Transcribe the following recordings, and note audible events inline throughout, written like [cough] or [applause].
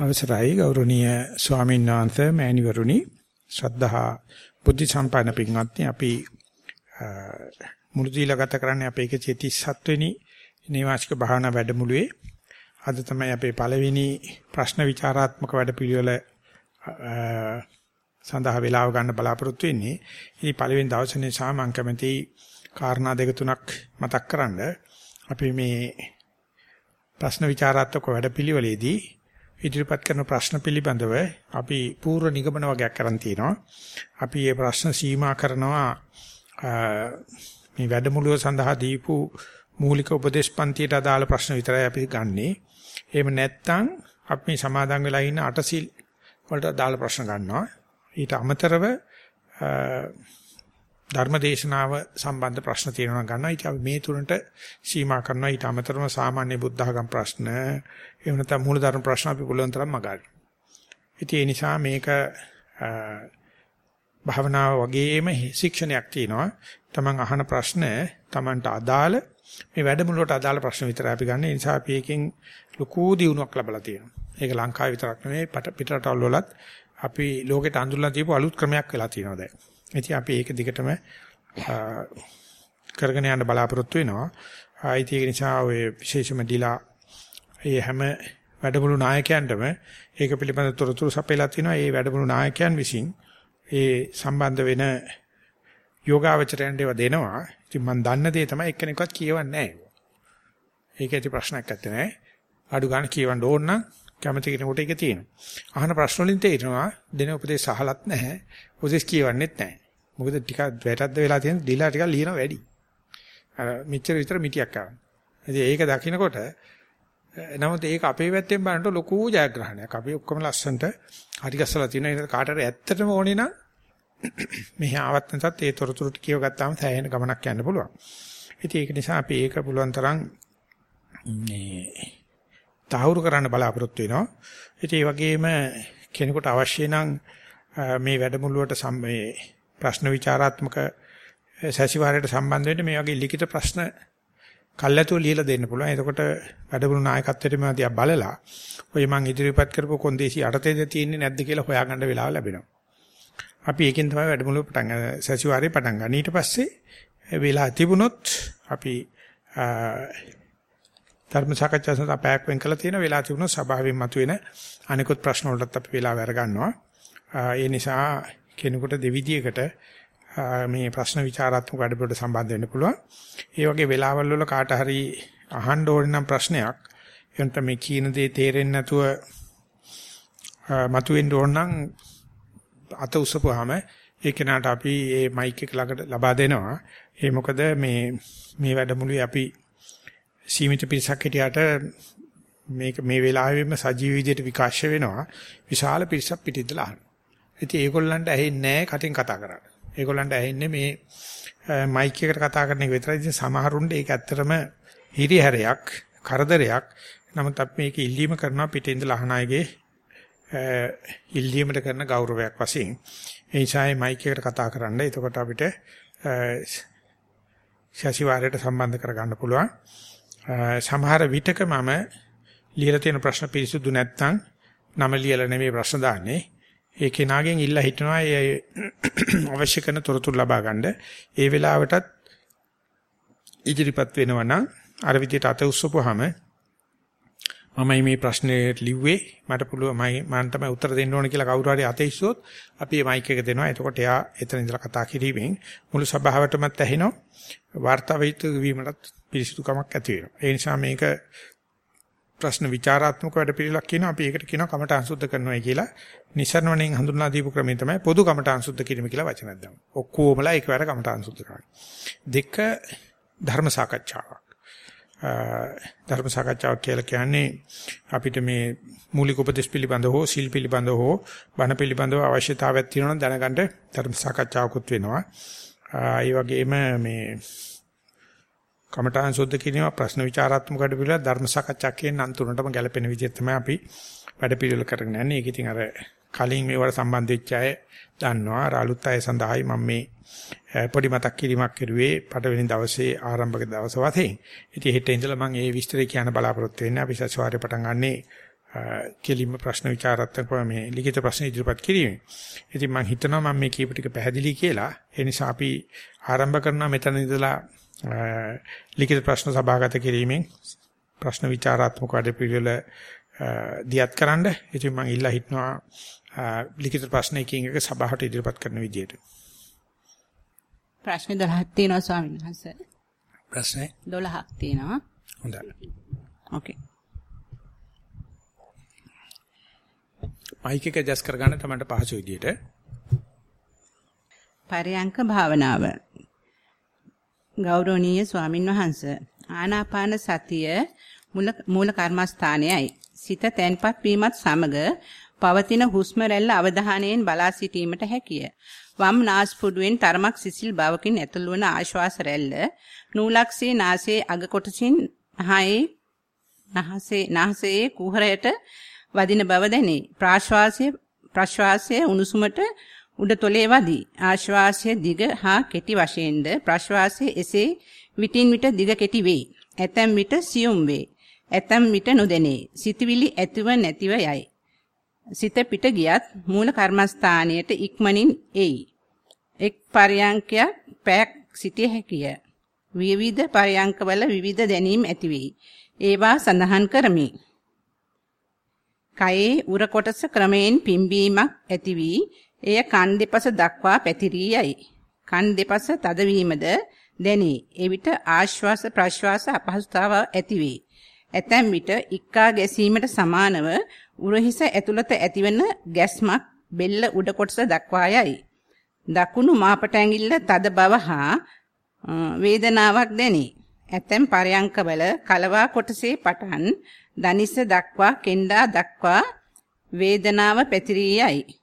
අවසරයි ගෞරවනීය ස්වාමීන් වහන්සේ මෑණිවරුනි ශ්‍රද්ධහා බුද්ධ සම්පන්න පින්වත්නි අපි මුළු දීලා ගත කරන්නේ අපේ 137 වෙනි නිවාසික භාවනා වැඩමුළුවේ අද තමයි අපේ පළවෙනි ප්‍රශ්න විචාරාත්මක වැඩපිළිවෙල සඳහා වේලාව ගන්න බලාපොරොත්තු වෙන්නේ. ඉතින් පළවෙනි දවසේ නිසා මම කැමති කාරණා දෙක තුනක් මතක් කරන්න. අපි මේ ප්‍රශ්න විචාරාත්මක වැඩපිළිවෙලේදී ඉදිරිපත් කරන ප්‍රශ්න පිළිබඳව අපි පූර්ව නිගමන වගේක් කරන් තිනවා. අපි මේ ප්‍රශ්න සීමා කරනවා මේ වැඩමුළුව සඳහා දීපු මූලික උපදේශ පන්තියට අදාළ ප්‍රශ්න විතරයි අපි ගන්නෙ. එහෙම නැත්නම් අපි සමාදන් වෙලා ඉන්න අටසිල් වලට අදාළ ප්‍රශ්න ගන්නවා. ඊට අමතරව ධර්මදේශනාව සම්බන්ධ ප්‍රශ්න තියෙනවා ගන්නවා. ඉතින් අපි මේ තුනට සීමා කරනවා. ඊට අමතරව සාමාන්‍ය බුද්ධඝම් ප්‍රශ්න, එහෙම නැත්නම් මූලධර්ම ප්‍රශ්න අපි පුළුවන් තරම් මගහරිනවා. ඉතින් ඒ නිසා මේක භාවනාව වගේම ශික්ෂණයක් තියෙනවා. Taman අහන ප්‍රශ්න Tamanට අදාළ මේ වැඩමුළුවට අදාළ ප්‍රශ්න විතරයි අපි ගන්න. ඒ නිසා අපි එකෙන් ලොකු දියුණුවක් ලබලා තියෙනවා. ඒක ලංකාවේ විතරක් නෙවෙයි පිටරටවල් වලත් අපි ලෝකෙට අඳුරලා දීපු අලුත් ක්‍රමයක් වෙලා තියෙනවා දැන්. ඉතින් අපි ඒක දිගටම කරගෙන යන්න බලාපොරොත්තු වෙනවා. ආයිති ඒක නිසා ඔය විශේෂම දීලා ඒ හැම වැඩමුළු නායකයන්ටම ඒක පිළිබඳ තොරතුරු සපයලා තිනවා. ඒ වැඩමුළු නායකයන් විසින් ඒ සම්බන්ධ වෙන යෝගාවචරයන් දේව දෙනවා. ඉතින් මම දන්න දේ තමයි එක්කෙනෙක්වත් කියවන්නේ නැහැ. ඒක ඇති ප්‍රශ්නයක් නැත්තේ නෑ. අඩු ගන්න කියවන්න ඕන නම් කැමති කෙනෙකුට ඒක තියෙනවා. අහන ප්‍රශ්න වලින් තේරෙනවා දෙන උපදේශ අහලත් නැහැ. උපදේශ කියවන්නෙත් නැහැ. මොකද ටිකක් වැටද්ද වෙලා තියෙන දීලා ටිකක් ලියන වැඩි. අර මෙච්චර විතර මිටියක් ආවා. ඉතින් ඒක දකිනකොට නමුත් ඒක අපේ පැත්තෙන් බලනකොට ලොකු ජයග්‍රහණයක්. අපි ඔක්කොම ලස්සන්ට හරි ගස්සලා තියෙනවා. ඒක කාටට ඇත්තටම ඕනේ නම් මෙහි ආවත් නැත්ත් ඒ තොරතුරු කියව ගත්තාම සෑහෙන ගමනක් යන්න පුළුවන්. ඉතින් ඒක නිසා අපි ඒක පුළුවන් තරම් මේ තහවුරු කරන්න බලාපොරොත්තු වෙනවා. ඉතින් ඒ වගේම කෙනෙකුට අවශ්‍ය නම් මේ වැඩමුළුවට සම්මේ ප්‍රශ්න විචාරාත්මක සැසිවාරයට සම්බන්ධ වෙන්න මේ වගේ ලිඛිත ප්‍රශ්න කල්ැතුව ලියලා දෙන්න පුළුවන්. එතකොට වැඩමුළු නායකත්වයට මම දිහා බලලා ඔය මං ඉදිරිපත් කරපු කොන්දේසි අටතේද තියෙන්නේ නැද්ද කියලා හොයාගන්න වෙලාව ලැබෙනවා. අපි ඒකෙන් තමයි වැඩමුළු පටන් සැසිවාරේ පටන් ගන්න. ඊට පස්සේ වෙලා තිබුණොත් අපි ධර්ම සාකච්ඡා සඳහා පැයක් වෙන් කළා තියෙන වෙලා තිබුණොත් සභාවෙන් මතුවෙන අනිකුත් ප්‍රශ්න වලටත් අපි වෙලාව අරගන්නවා. ඒ නිසා කෙනෙකුට දෙවිදියකට මේ ප්‍රශ්න විචාරාත්මක වැඩපිළිවෙලට සම්බන්ධ වෙන්න පුළුවන්. ඒ වගේ වෙලාවල් වල කාට හරි අහන්න ඕන නම් ප්‍රශ්නයක් එතන මේ කීන දේ තේරෙන්නේ නැතුව මතුවෙන්න ඕන නම් අත උස්සපුවාම ඒ කෙනාට අපි මේ මයික් එක ළඟට ලබා දෙනවා. ඒ මොකද මේ මේ වැඩමුළුවේ අපි සීමිත පිරිසක් හිටියට මේක මේ වෙලාවෙම සජීව විදියට විකාශය වෙනවා. විශාල පිරිසක් පිටින්දලා අහනවා. ඉතින් ඒගොල්ලන්ට ඇහෙන්නේ නැහැ කටින් කතා කරන්නේ. ඒගොල්ලන්ට ඇහෙන්නේ මේ මයික් එකට කතා කරන එක විතරයි. ඉතින් සමහරුන්ට ඒක ඇත්තටම හිරිහැරයක්, කරදරයක්. නමුත් අපි මේක ඉල්ලීම කරනවා පිටින් ඉඳලා අහන අයගේ ඉල්ලීමට කරන ගෞරවයක් වශයෙන්. ඒ නිසා මයික් එකට කතා කරන්න. එතකොට අපිට ශාසිවාරයට සම්බන්ධ කරගන්න පුළුවන්. සමහර විටක මම ලියලා තියෙන ප්‍රශ්න පිරිසුදු නැත්නම් නම ලියලා නෙමෙයි ප්‍රශ්න දාන්නේ. ඒ කෙනාගෙන් ඉල්ලා හිටනවා ඒ අවශ්‍ය කරන තොරතුරු ලබා ගන්න. ඒ වෙලාවටත් ඉදිරිපත් වෙනවා නම් අර විදිහට අත උස්සපුවාම මම මේ ප්‍රශ්නේ ලිව්වේ මට පුළුවන් මම මම තමයි උත්තර දෙන්න ඕන කියලා කවුරු හරි අත ඉස්සුවොත් අපි මේ මයික් එක දෙනවා. එතකොට එයා එතන ඉඳලා කතා කිරීමෙන් මුළු සභාවටමත් ඇහෙනවා. වාර්තාවිත වීමටත් පිරිසිදුකමක් ඇති වෙනවා. ඒ නිසා මේක ප්‍රශ්න විචාරාත්මක වැඩ පිළිලක් කියනවා. අපි ඒකට කියනවා කමඨාන් සුද්ධ කරනවායි කියලා. නිසරණවණෙන් හඳුන්වා දීපු ක්‍රමය තමයි පොදු කමඨාන් සුද්ධ කිරීම කියලා වචනයක් දාමු. ඔක්කොමලා එකවර කමඨාන් සුද්ධ කරනවා. දෙක ධර්ම සාකච්ඡාවක්. ධර්ම සාකච්ඡාවක් කියලා කියන්නේ අපිට මේ මූලික උපදේශ පිළිබඳව හෝ සිල් පිළිබඳව හෝ බණ පිළිබඳව අවශ්‍යතාවයක් තියෙනවා නම් දැනගන්න ධර්ම සාකච්ඡාවකුත් වෙනවා. ඒ වගේම මේ කමඨාන් සුද්ධ කිරීම ප්‍රශ්න විචාරාත්මක වැඩ පිළිවෙල ධර්ම සාකච්ඡා කියන නම් තුනටම ගැලපෙන විදිහට තමයි අපි වැඩ පිළිවෙල කරගෙන යන්නේ. ඒක ඉතින් අර කලින් මේවට සම්බන්ධ වෙච්ච අය දන්නවා. අර අලුත් අය සඳහායි මම මේ පොඩි මතක් කිරීමක් කරුවේ පළවෙනි දවසේ ආරම්භක දවස වශයෙන්. ඉතින් හෙට ඉඳලා මම මේ විස්තරය කියන්න බලාපොරොත්තු වෙන්නේ. අපි සසවාරේ පටන් ගන්නේ කෙලින්ම ප්‍රශ්න විචාරාත්මකව මේ ලිඛිත ප්‍රශ්න ඉදිරිපත් කිරීම. ඉතින් මම හිතනවා මම මේ කියපු ටික පැහැදිලි කියලා. ඒ නිසා අපි ආරම්භ කරනවා මෙතන ඉඳලා ලිඛිත ප්‍රශ්න සභාගත කිරීමෙන් ප්‍රශ්න විචාරාත්මක වැඩපිළිවෙල දියත් කරන්න. ඉතින් මම ඉල්ලා හිටනවා ලිඛිත ප්‍රශ්න එකින් එක සභාවට ඉදිරිපත් කරන විදියට. ප්‍රශ්න 12ක් තියෙනවා ස්වාමීන් වහන්සේ. ප්‍රශ්න 12ක් තියෙනවා. හොඳයි. ඕකේ. මයික් එක ඇඩ්ජස්ට් කරගන්න තමයි පහසු විදියට. පරයන්ක භාවනාව. ගෞරවනීය ස්වාමින් වහන්සේ ආනාපාන සතිය මූල කර්මස්ථානයයි. සිත තැන්පත් වීමත් සමග පවතින හුස්ම රැල්ල අවධානයෙන් බලා සිටීමට හැකිය. වම් නාස්පුඩුවෙන් තරමක් සිසිල් බවකින් ඇතුළු වන ආශ්වාස රැල්ල නූලක්සේ නාසයේ අග කොටසින් හයේ නහසේ නාසයේ කුහරයට වදින බව දැනේ. ප්‍රාශ්වාසය ප්‍රශ්වාසය උණුසුමට උඩ තොලේ වදී. ආශ්වාසය දිග හා කෙටි වශයෙන්ද ප්‍රශ්වාසය එසේ විටින් විට දිග කෙටි වේ. ඇතැම් විට සියුම් වේ. ඇතැම් විට නොදැනේ. සිතවිලි ඇතිව නැතිව යයි. සිත පිට ගියත් මූල කර්මස්ථානයට ඉක්මනින් එයි. එක් පරයන්කයක් පැයක් සිටිය හැකිය. විවිධ පරයන්කවල විවිධ දැනීම් ඇති වෙයි. ඒවා සඳහන් කරමි. කයේ උර කොටස ක්‍රමයෙන් පිම්බීමක් ඇති වී එය කන් දෙපස දක්වා පැතිරී යයි. කන් දෙපස තදවීමද දැනේ. එවිට ආශ්වාස ප්‍රශ්වාස අපහසුතාව ඇති වේ. ඇතැම් විට ඉක්කා ගැසීමට සමානව උරහිස ඇතුළත ඇතිවන ගැස්මක් බෙල්ල උඩ කොටස දක්වා යයි. දකුණු මාපට ඇඟිල්ල තද බව හා වේදනාවක් දැනේ. ඇතැම් පරයන්කවල කලවා කොටසේ පටන් දනිස දක්වා කෙන්ඩා දක්වා වේදනාව පැතිරී යයි.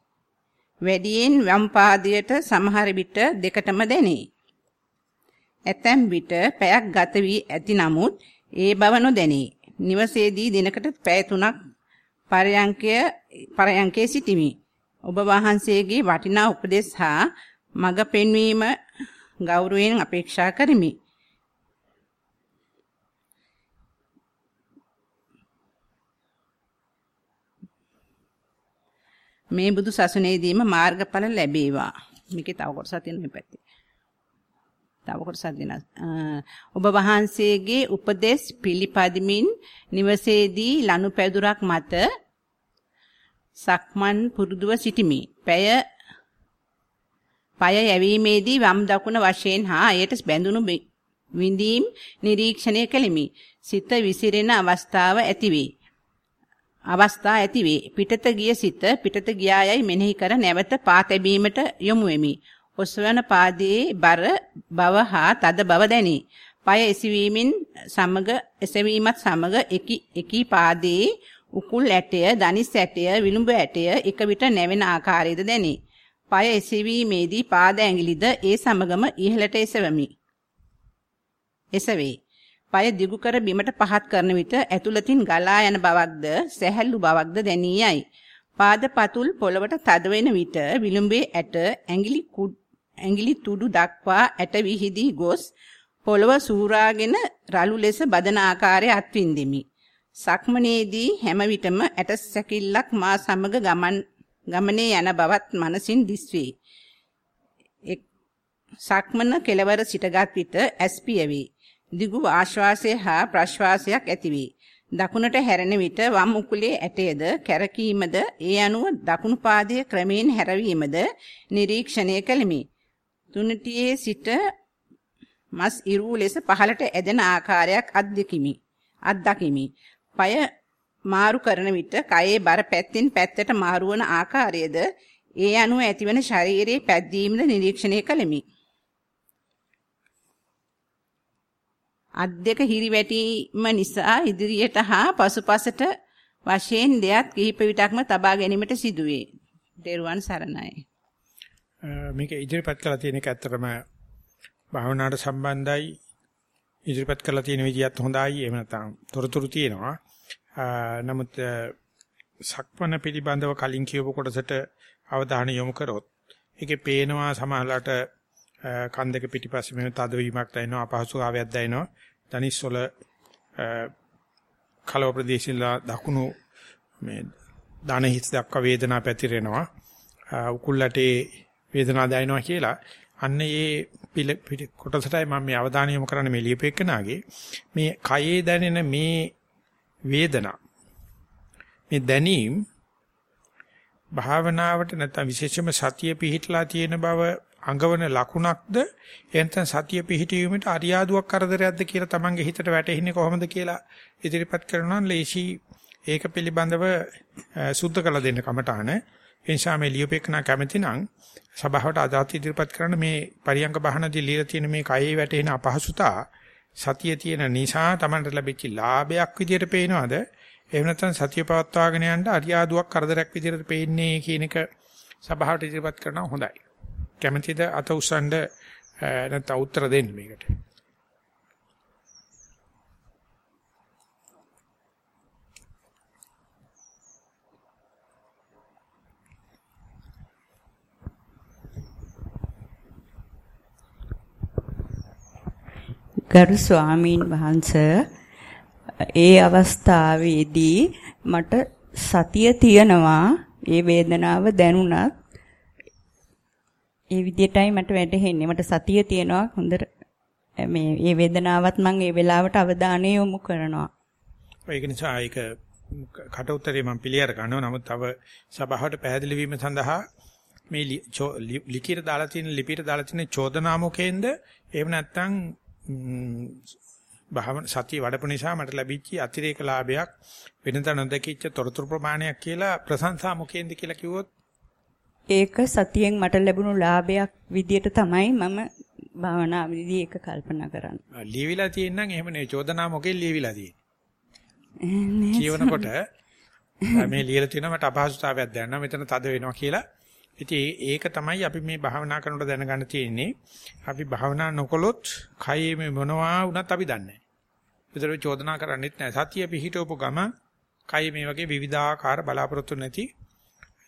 වැඩියෙන් වම් පාදයට සමහර විට දෙකටම දැනේ. ඇතැම් විට පැයක් ගත වී ඇති නමුත් ඒ බව නොදැනේ. නිවසේදී දිනකට පැය තුනක් පරයන්කය පරයන්කේ සිටිමි. ඔබ වහන්සේගේ වටිනා උපදෙස් හා මඟ පෙන්වීම ගෞරවයෙන් අපේක්ෂා කරමි. මේ බුදු සසුනේදීම මාර්ගඵල ලැබේවා. මේකේ තව කොටසක් තියෙනවා මේ පැත්තේ. තව කොටසක් දෙන ඔබ වහන්සේගේ උපදේශ පිළිපදිමින් නිවසේදී ලනුපැදුරක් මත සක්මන් පුරුදුව සිටිමි. පැය পায় යැවීමේදී වම් දකුණ වශයෙන් හා එයට බැඳුණු විඳීම් නිරීක්ෂණය කෙලිමි. සිත විසිරෙන අවස්ථාව ඇතිවේ. අවස්ථා ඇතිවේ. පිටත ගිය සිත පිටත ගියායයි මෙනෙහි කර නැවත පා තැබීමට යොමු වෙමි. ඔසවන පාදයේ බර බව හා තද බව දැනේ. পায় එසවීමෙන් සමග එසවීමත් සමග එකි එකී පාදයේ උකුල් ඇටය, දනිස් ඇටය, විලුඹ ඇටය එක විට නැවෙන ආකාරයද දැනේ. পায় එසවීමේදී පාද ඇඟිලිද ඒ සමගම ඉහළට එසවමි. එසවේ. পায় දිගු කර බිමට පහත් කරන විට ඇතුළතින් ගලා යන බවක්ද සැහැල්ලු බවක්ද දැනී යයි. පාද පතුල් පොළවට තද වෙන විට විලුඹේ ඇට ඇඟිලි ඇඟිලි තුඩු දක්වා ඇට විහිදී ගොස් පොළව සූරාගෙන රළු ලෙස බදන ආකාරය අත්විඳෙමි. සක්මනේදී හැම විටම ඇට සැකිල්ලක් මා සමග ගමන් ගමනේ යන බවත් මනසින් දිස්වේ. සක්මන කෙලවර සිටගත් විට ඇස්පිය වේ. දිගු ආශ්වාසය හා ප්‍රශ්වාසයක් ඇතිවේ. දකුණට හැරෙන විට වම් උකුලේ ඇටයේද කැරකීමද ඒ අනුව දකුණු පාදයේ ක්‍රමයෙන් හැරවීමද නිරීක්ෂණය කළෙමි. තුනටියේ සිට මස් ඉරු ලෙස පහළට ඇදෙන ආකාරයක් අත්දැකිමි. අත්දකිමි. পায় මාරු කරන විට කයේ බර පැත්තින් පැත්තට මාරු වන ආකාරයේද ඒ අනුව ඇතිවන ශරීරයේ පැද්දීමද නිරීක්ෂණය කළෙමි. අත් දෙක හිරිවැටීම නිසා ඉදිරියට හා පසුපසට වශයෙන් දෙයක් කිහිප විටක්ම තබා ගැනීමට සිදුවේ. දේරුවන් සරණයි. මේක ඉදිරිපත් කරලා තියෙන එක ඇත්තටම භාවනාවට සම්බන්ධයි ඉදිරිපත් කරලා තියෙන විදියත් හොඳයි. එහෙම නැත්නම් තොරතුරු තියෙනවා. නමුත් සක්මන පිළිබඳව කලින් කියවපු කොටසට අවධානය යොමු කරොත් ඒකේ පේනවා සමහරලාට කන් දෙක පිටිපස්සේ මෙහෙම තදවීමක් දැනෙනවා අපහසුතාවයක් දැනෙනවා දනිස් වල කලව ප්‍රදේශිලා දකුණු මේ ධන හිස් දක්වා වේදනාව පැතිරෙනවා. උකුල්ලටේ වේදනාව දැනෙනවා කියලා. අන්න ඒ කොටසටයි මම මේ අවධානය යොමු කරන්නේ මේ ලියපෙකනාගේ මේ කයේ දැනෙන මේ වේදනා මේ දැනීම භාවනාවට නැත්නම් විශේෂයෙන්ම සතිය පිහිටලා තියෙන බව අඟවන ලකුණක්ද? එතන සතිය පිහිටීමේට අරියාදුවක් කරදරයක්ද කියලා Tamange හිතට වැටෙන්නේ කොහොමද කියලා ඉදිරිපත් කරනවා. ලේසි ඒක පිළිබඳව සුද්ධ කළ දෙන්න කමටාන එනිසා මේ ලියුපෙකනා කැමති නම් සභාවට අදාත් ඉදිරිපත් කරන්න. මේ පරියංග බහනදී ලියලා තියෙන මේ කයේ වැටෙන අපහසුතා සතිය තියෙන නිසා Tamanට ලැබිච්ච ලාභයක් විදියට පේනවද? එහෙම නැත්නම් සතිය පවත්වාගෙන යන්න අරියාදුවක් කරදරයක් විදියට පේන්නේ කියන එක සභාවට ඉදිරිපත් කරනවා හොඳයි. කැමැතිද අත උස්සන්න නැත්නම් උත්තර දෙන්න මේකට? ගරු ස්වාමීන් වහන්ස ඒ අවස්ථාවේදී මට සතිය තියනවා ඒ වේදනාව දැනුණත් ඒ විදියටයි මට වැටහෙන්නේ. මට සතිය තියනවා හොඳට. මේ ඒ වේදනාවත් මම ඒ වෙලාවට අවධානය යොමු කරනවා. ඒක නිසා ඒක කට උතරේ මම පිළියර ගන්නවා. නමුත් තව සභාවට පැහැදිලි වීම සඳහා මේ ලිඛිත දාලා තියෙන ලිපියට දාලා තියෙන චෝදනා මොකෙන්ද එහෙම නැත්නම් භාවන සතිය වඩපු නිසා මට ලැබිච්ච අතිරේක ලාභයක් වෙනත නොදකිච්ච තොරතුරු ප්‍රමාණයක් කියලා ප්‍රශංසා මුකෙන්ද කියලා කිව්වොත් ඒක සතියෙන් මට ලැබුණු ලාභයක් විදියට තමයි මම භාවනා විදි එක කල්පනා කරන්නේ. ලියවිලා තියෙනනම් එහෙම නේ චෝදනා මොකෙන් ලියවිලා තියෙන්නේ. කියවනකොට මේ ලියලා තියෙනවා මට අපහසුතාවයක් දැනෙනවා මෙතන තද වෙනවා කියලා ඉතින් ඒක තමයි අපි මේ භාවනා කරනකොට දැනගන්න තියෙන්නේ. අපි භාවනා නොකළොත් කයේ මේ මොනවා වුණත් අපි දන්නේ නැහැ. විතර චෝදනා කරන්නේත් නැහැ. සතිය පිහිටවපු ගම කයේ මේ වගේ විවිධාකාර බලාපොරොත්තු නැති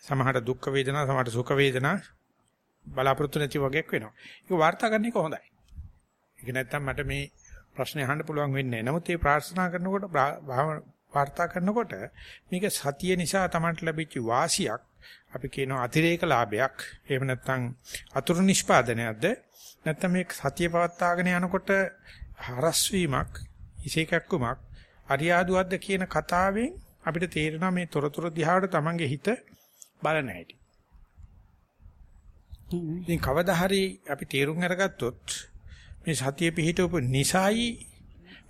සමහරට දුක් වේදනා සමහරට සුඛ වේදනා බලාපොරොත්තු නැති වගේක් වෙනවා. ඒක වාර්තා කරන එක හොඳයි. ඒක නැත්තම් මට මේ ප්‍රශ්නේ අහන්න පුළුවන් වෙන්නේ නැහැ. නමුත් මේ ප්‍රාර්ථනා කරනකොට වාර්තා කරනකොට මේක සතිය නිසා Tamanට ලැබිච්ච වාසියක් අපි කියනවා අතිරේක ලාභයක් එහෙම නැත්නම් අතුරු නිෂ්පාදනයක්ද නැත්නම් මේ සතිය පවත්වාගෙන යනකොට හරස් වීමක් ඉසේකක්කමක් අරියාදුවක්ද කියන කතාවෙන් අපිට තේරෙනවා මේ තොරතුරු දිහාට Tamange හිත බලන හැටි. ඉතින් කවදා හරි අපි තේරුම් අරගත්තොත් මේ සතිය පිහිටවපු නිසායි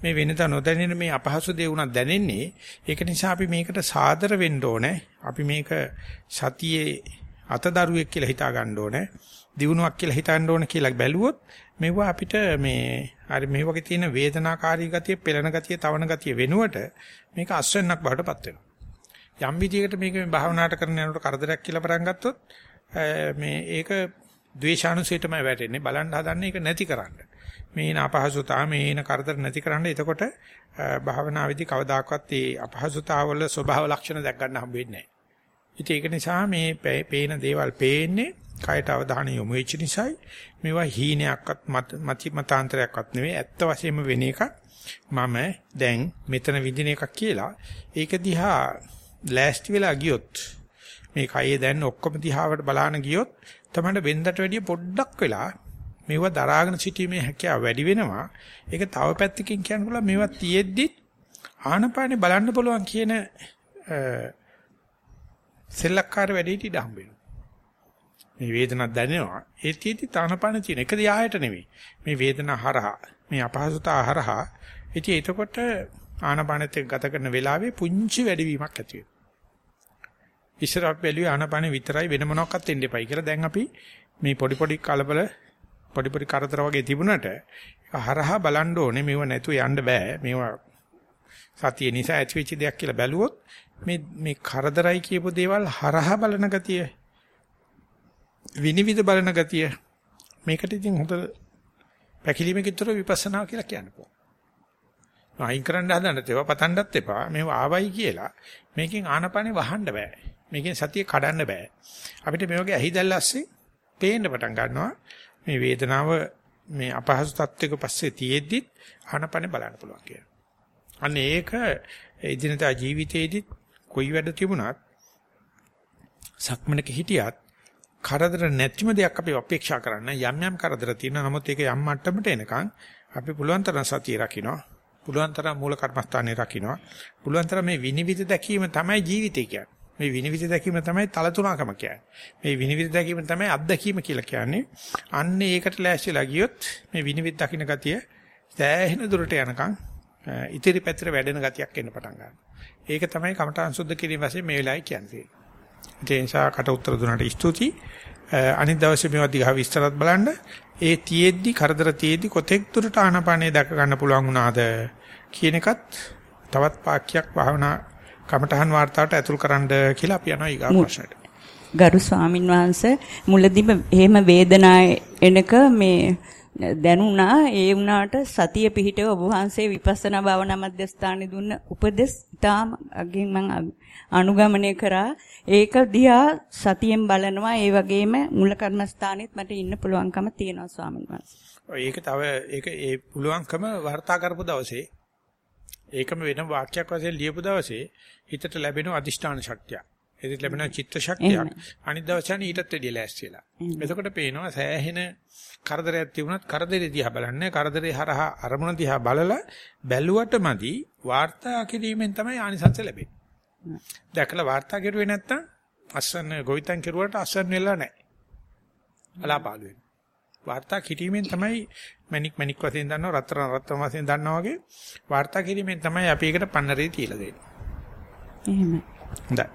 මේ වෙනත නොදැනෙන මේ අපහසු දේ උනත් දැනෙන්නේ. ඒක නිසා අපි මේකට සාදර වෙන්න ඕනේ. අපි මේක සතියේ අතදරුවෙක් කියලා හිතා ගන්න ඕනේ. දිනුවක් කියලා හිතන්න ඕනේ කියලා බැලුවොත් මේවා අපිට මේ හරි මේ වගේ තියෙන වේදනාකාරී ගතිය පෙළෙන ගතිය තවන ගතිය වෙනුවට මේක අස්වැන්නක් බවටපත් වෙනවා. යම් විදියකට මේක මේ භාවනාට කරන යනකොට කරදරයක් කියලා පටන් ගත්තොත් මේ ඒක ද්වේෂානුසයටමයි වැටෙන්නේ. බලන්න හදන්නේ ඒක නැති කරන්න. මේන අපහසුතාව මේන කරදර නැති කරන්න. එතකොට භාවනාවේදී කවදාකවත් මේ අපහසුතාවවල ස්වභාව ලක්ෂණ දැක් ගන්න හම්බ වෙන්නේ නැහැ. ඒක නිසා මේ පේන දේවල් පේන්නේ කයට අවධානය යොමු වෙච්ච නිසායි. මේවා හීනයක්වත් මති මතාන්තරයක්වත් නෙවෙයි. ඇත්ත වශයෙන්ම වෙන එකක්. මම දැන් මෙතන විඳින එකක් කියලා. ඒක දිහා ලෑස්ති වෙලා ගියොත් මේ කයේ දැන් ඔක්කොම දිහාවට බලාන ගියොත් තමයි වෙන්දට වැඩිය පොඩ්ඩක් වෙලා මේවා දරාගෙන සිටීමේ හැකියාව වැඩි වෙනවා. ඒක තව පැත්තකින් කියන්න පුළුවන් මේවා තියෙද්දි ආනපානේ බලන්න පුළුවන් කියන සෙල්ලක්කාර වැඩේට ඉඩ හම්බ වෙනවා. මේ වේදනාවක් දැනෙනවා. ඒ තියෙද්දි ආනපාන තියෙන එක දිහායට නෙවෙයි. මේ වේදනාව හරහා මේ අපහසුතාව හරහා ඉතින් එතකොට ආනපානෙත් ගත කරන වෙලාවේ පුංචි වැඩිවීමක් ඇති වෙනවා. ඉස්සර අපි බැලුවේ ආනපානෙ විතරයි වෙන මොනක්වත් දෙන්න එපයි කියලා. දැන් අපි මේ පොඩි පොඩි කලබල පොඩි පොඩි කරදර වගේ තිබුණට හරහා බලන්න ඕනේ මේව නැතුව යන්න බෑ මේවා සතිය නිසා ඇතිවෙච්ච දෙයක් කියලා බැලුවොත් මේ මේ කරදරයි කියපු දේවල් හරහා බලන ගතිය විනිවිද බලන ගතිය මේකට ඉතින් හොඳ පැකිලීමකින්තර විපස්සනා කියලා කියන්න පුළුවන්. අයින් කරන්න හදන්නත් ඒවා පතන්නත් එපා. මේව ආවයි කියලා මේකෙන් ආනපනේ වහන්න බෑ. මේකෙන් සතිය කඩන්න බෑ. අපිට මේ වගේ ඇහිදැල්ල ඇස්සේ පේන්න පටන් ගන්නවා. මේ වේදනාව මේ අපහසු තත්වයක පස්සේ තියෙද්දි ආනපනේ බලන්න පුළුවන් කියලා. අන්න ඒක එදිනදා ජීවිතයේදී කොයි වැඩ තිබුණත් සක්මනක හිටියත් කරදර නැතිම දෙයක් අපි අපේක්ෂා කරන්න යම් යම් කරදර තියෙනවා. නමුත් ඒක යම් මට්ටමට එනකන් අපි පුළුවන් තරම් සතිය රකින්නවා. පුළුවන් තරම් මූල කර්මස්ථානේ රකින්නවා. පුළුවන් තරම් මේ විනිවිද දැකීම තමයි ජීවිතය කියන්නේ. මේ විනිවිද දැකීම තමයි තලතුණකම කියන්නේ. මේ විනිවිද දැකීම තමයි අත්දැකීම කියලා කියන්නේ. අන්න ඒකට ලෑස්තිලා ගියොත් මේ විනිවිද දකින්න ගතිය සෑහෙන දුරට යනකම් ඉතිරි පැත්තට වැඩෙන ගතියක් එන්න පටන් ගන්නවා. ඒක තමයි කමඨාන් සුද්ධ කිරීම වශයෙන් මේ වෙලාවේ කියන්නේ. ඒ නිසා කට උත්තර දුන්නට ස්තුතියි. අනිත් දවසේ මේවා දිහා විස්තරත් බලන්න. ඒ තියෙද්දි කරදර තියෙද්දි කොතෙක් දුරට ආනපානේ දක ගන්න පුළුවන් වුණාද කියන එකත් තවත් පාක්ෂයක් භාවනා කමඨහන් වார்த்தාවට ඇතුල් කරන්න කියලා අපි යනවා ඊගා ප්‍රශ්නට. ගරු ස්වාමින් වහන්සේ මුලදීම එහෙම වේදනාව එනක මේ දැනුණා ඒ වුණාට සතිය පිහිටව ඔබ වහන්සේ විපස්සනා භාවනා මධ්‍යස්ථානයේ දුන්න උපදෙස් තාම අගින් මම අනුගමනය කරා ඒක දිහා සතියෙන් බලනවා ඒ වගේම මුල කර්මස්ථානෙත් මට ඉන්න පුළුවන්කම තියෙනවා ස්වාමීන් වහන්සේ. ඒක තව ඒක ඒ පුළුවන්කම වර්තා කරපු දවසේ ඒකම වෙන වාක්‍යයක් වශයෙන් ලියපු දවසේ හිතට ලැබෙන අදිෂ්ඨාන ශක්තිය. එදිට ලැබෙන චිත්ත ශක්තියක්. අනිත් දවසට ඊටත් වැඩිය ලෑස්තිලා. එතකොට පේනවා සෑහෙන කරදරයක් තිබුණත් කරදරේ දිහා බලන්නේ කරදරේ හරහා අරමුණ දිහා බලලා බැලුවට මදි වාර්තා කිරීමෙන් තමයි ආනිසංස ලැබෙන්නේ. දැකලා වාර්තා කරුවේ නැත්තම් අස්සන්න ගොවිතැන් කෙරුවට අස්සන්න වෙලා නැහැ. අලාපාලු වෙනවා. වාර්තා කිරීමෙන් තමයි මණික් මණික් වශයෙන් දන්නවා රත්තරන් රත්තරන් වශයෙන් දන්නවා වගේ වාර්තා කිරීමෙන් තමයි අපි ඒකට පන්නරේ තියලා දෙන්නේ. එහෙමයි. හොඳයි.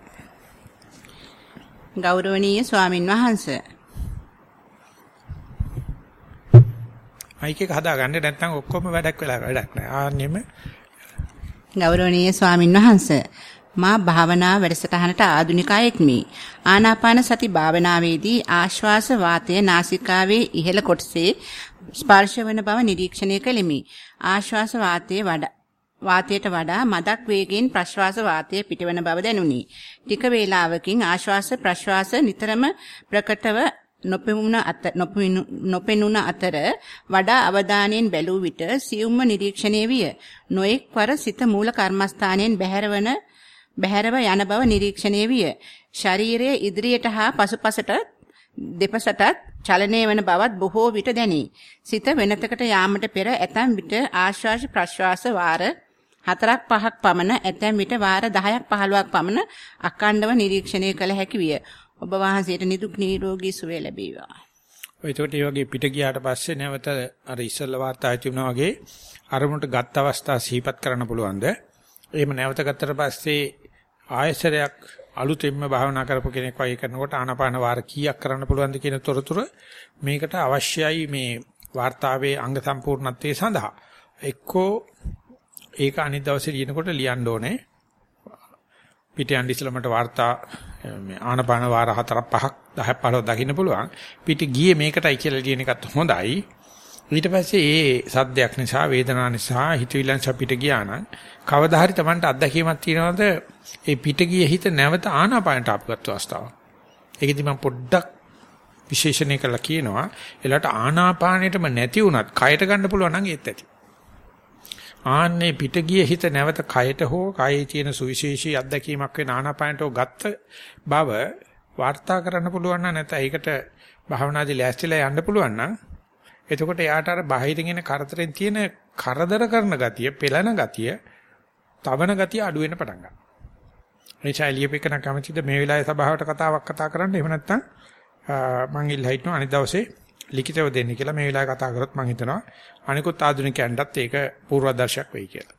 ගෞරවනීය ස්වාමින් වහන්සේ මයික් එක හදාගන්න නැත්නම් ඔක්කොම වැඩක් වෙලා වැඩක් නැහැ. ආන්නෙම ගෞරවනීය ස්වාමින් වහන්සේ මා භාවනා වැඩසටහනට ආධුනික අයෙක්මි. ආනාපාන සති භාවනාවේදී ආශ්වාස වාතය නාසිකාවේ ඉහළ කොටසේ ස්පර්ශ වන බව නිරීක්ෂණය කළෙමි. ආශ්වාස වාතයේ වඩා වාතයට වඩා මදක් වේගයෙන් ප්‍රශ්වාස වාතය පිටවන බව දැනුනි. ටික වේලාවකින් ආශ්වාස ප්‍රශ්වාස නිතරම ප්‍රකටව නොපෙමුණ අතර නොපෙනුන අතර වඩා අවධානයෙන් බැලූ විට සියුම්ම නිරීක්ෂණය විය. නොඑක් වර සිත මූල කර්මස්ථානයෙන් බැහැරවන බැහැරව යන බව නිරීක්ෂණය විය. ශරීරයේ ඉදිරියට හා පසුපසට දෙපසටත් චලනය වන බවත් බොහෝ විට දැනේ. සිත වෙනතකට යාමට පෙර ඇතැම් විට ආශ්වාස ප්‍රශ්වාස වාර හතරක් පහක් පමණ ඇතැම් විට වාර 10ක් 15ක් පමණ අඛණ්ඩව නිරීක්ෂණය කළ හැකි විය. ඔබ වහන්සේට නිදුක් නිරෝගී සුවය ලැබේවා. ඔය ඒකට ඒ වගේ පිට ගියාට පස්සේ නැවත අර ඉස්සල්ල වාර්තා ඇතුණා වගේ අරමුණට ගත් අවස්ථා සිහිපත් කරන්න පුළුවන්ද? එහෙම නැවත ගත්තට පස්සේ ආයසරයක් අලුතෙන්ම භාවනා කරපු කෙනෙක් වගේ කරනකොට ආනාපාන වාර කීයක් කරන්න පුළුවන්ද කියන තොරතුර මේකට අවශ්‍යයි මේ වார்த்தාවේ අංග සම්පූර්ණත්වයේ සඳහා. එක්කෝ ඒක අනිත් දවසේ ලියනකොට ලියන්න ඕනේ. පිට යන්න ඉස්සෙල්ලා මට වார்த்தා මේ ආනාපාන වාර 4 5ක් 10 15 දකින්න පුළුවන්. පිට ගියේ මේකටයි කියලා කියන එකත් හොඳයි. ඊට පස්සේ ඒ සද්දයක් නිසා වේදනාව නිසා හිතවිලන් අපිට ගියා නම් කවදා හරි Tamanට අත්දැකීමක් තියනවද ඒ පිට ගිය හිත නැවත ආනාපානට අපගත්තු අවස්ථාව. ඒකෙදි මම පොඩ්ඩක් විශේෂණය කළා කියනවා එලට ආනාපානෙටම නැති වුණත් කයට ගන්න පුළුවන් නම් ඒත් ඇති. ආන්නේ පිට ගිය හිත නැවත කයට හෝ කයේ තියෙන සුවිශේෂී අත්දැකීමක් වෙන ආනාපානට ගත්ත බව වාර්තා කරන්න පුළුවන් නම් නැත්නම් ඒකට භාවනාදී ලෑස්තිලා යන්න පුළුවන් නම් එතකොට එයාට අර බාහිරින් එන කරදරෙන් තියෙන කරදර කරන ගතිය, පෙළන ගතිය, තවන ගතිය අඩු වෙන්න පටන් ගන්නවා. එනිසා එළියපෙකන කැමතිද මේ වෙලාවේ සභාවට කතාවක් කතා කරන්න. එහෙම නැත්නම් මම ඉල්ලා හිටනවා අනිත් දවසේ ලිඛිතව දෙන්න කියලා මේ වෙලාවේ කතා කරොත් මම හිතනවා අනිකුත් ආධුනිකයන්ටත් ඒක පූර්වාදර්ශයක් වෙයි කියලා.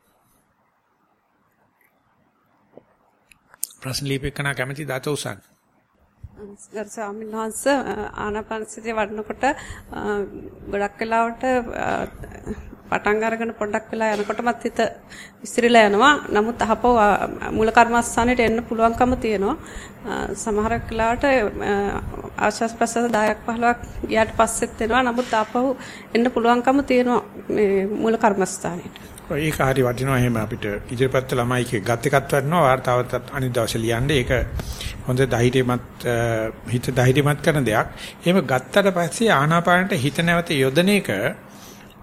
ප්‍රශ්න ලියපෙකන කැමති දත උසන්. ගරු ස්වාමීන් වහන්සේ ආනාපානසතිය වඩනකොට ගොඩක් වෙලාවට පටන් අරගෙන පොඩ්ඩක් වෙලා යනකොටමත් හිත විසිරිලා යනවා. නමුත් අහපෝ මූල කර්මස්ථානෙට එන්න පුළුවන්කම තියෙනවා. සමහර වෙලාවට ආශස් ප්‍රසද 10ක් 15ක් ගියාට පස්සෙත් එනවා. නමුත් ආපහු එන්න පුළුවන්කම තියෙනවා මේ මූල කර්මස්ථානෙට. ඒක හරි වටිනවා එහෙම අපිට ඉදිරිපත් ළමයි එකේ ගත් එකත් වටිනවා වார்த்தාවත් අනිත් දවසේ ලියන්න ඒක හොඳ ධෛර්යමත් හිත ධෛර්යමත් කරන දෙයක්. එහෙම ගත්තට පස්සේ ආනාපානට හිත නැවත යොදන එක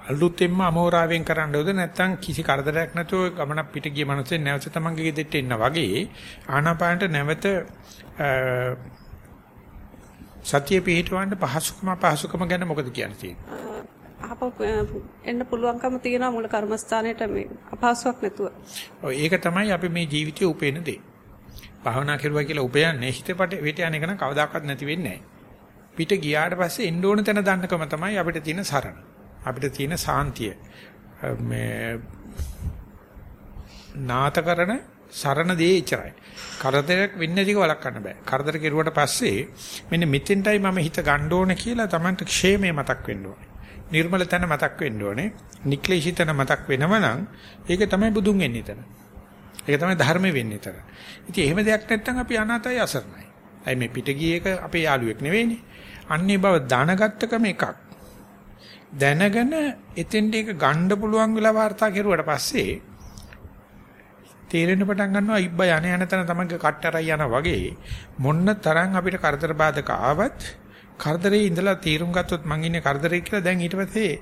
අලුතෙන්ම අමෝරාවෙන් කරන්න ඕද නැත්නම් කිසි කරදරයක් නැතුව ගමනක් පිට ගිය මනුස්සෙ නැවත තමන්ගේ ගෙදරට එන්න වගේ ආනාපානට නැවත සතිය පිහිටවන්න පහසුකම පහසුකම ගැන මොකද කියන්නේ? අප එන්න පුළුවන්කම තියෙනවා මුල කර්මස්ථානයේට මේ අපහසුයක් නැතුව. ඔව් ඒක තමයි අපි මේ ජීවිතයේ උපේන දේ. භාවනා කරුවා කියලා උපයන්නේ හිතපට වෙට යන එක නම් කවදාකවත් නැති වෙන්නේ නැහැ. පිට ගියාට පස්සේ එන්න ඕන තැන දන්නකම තමයි අපිට තියෙන සරණ. අපිට තියෙන සාන්තිය. මේ නාතකරන සරණ දේ ඉචරයි. කරදරයක් වෙන්නේ නැතික වළක්වන්න බෑ. කරදර කෙරුවට පස්සේ මෙන්න මෙතෙන්ටයි මම හිත ගන්න ඕනේ කියලා Tamanට ക്ഷേමය මතක් වෙන්න ඕනේ. නිර්මල තැන මතක් වෙන්න ඕනේ. නික්ලේශී තැන මතක් වෙනම නම් ඒක තමයි බුදුන් වෙන්නේ තැන. ඒක තමයි ධර්ම වෙන්නේ තැන. ඉතින් එහෙම දෙයක් නැත්නම් අපි අනාතයි අසරණයි. අයි මේ පිට ගියේ එක අපේ යාළුවෙක් නෙවෙයිනේ. අන්නේ බව දැනගත්තකම එකක්. දැනගෙන එතෙන්ට ඒක ගන්න පුළුවන් වෙලා වාර්තා කෙරුවට පස්සේ තේරෙන්න පටන් ගන්නවා ඉබ්බ යන යන තැන තමයි කට්ටරයි යන වගේ. මොන්න තරම් අපිට කරදර බාධක ආවත් කරදරේ ඉඳලා තීරුම් ගත්තොත් මං ඉන්නේ කරදරේ කියලා දැන් ඊට පස්සේ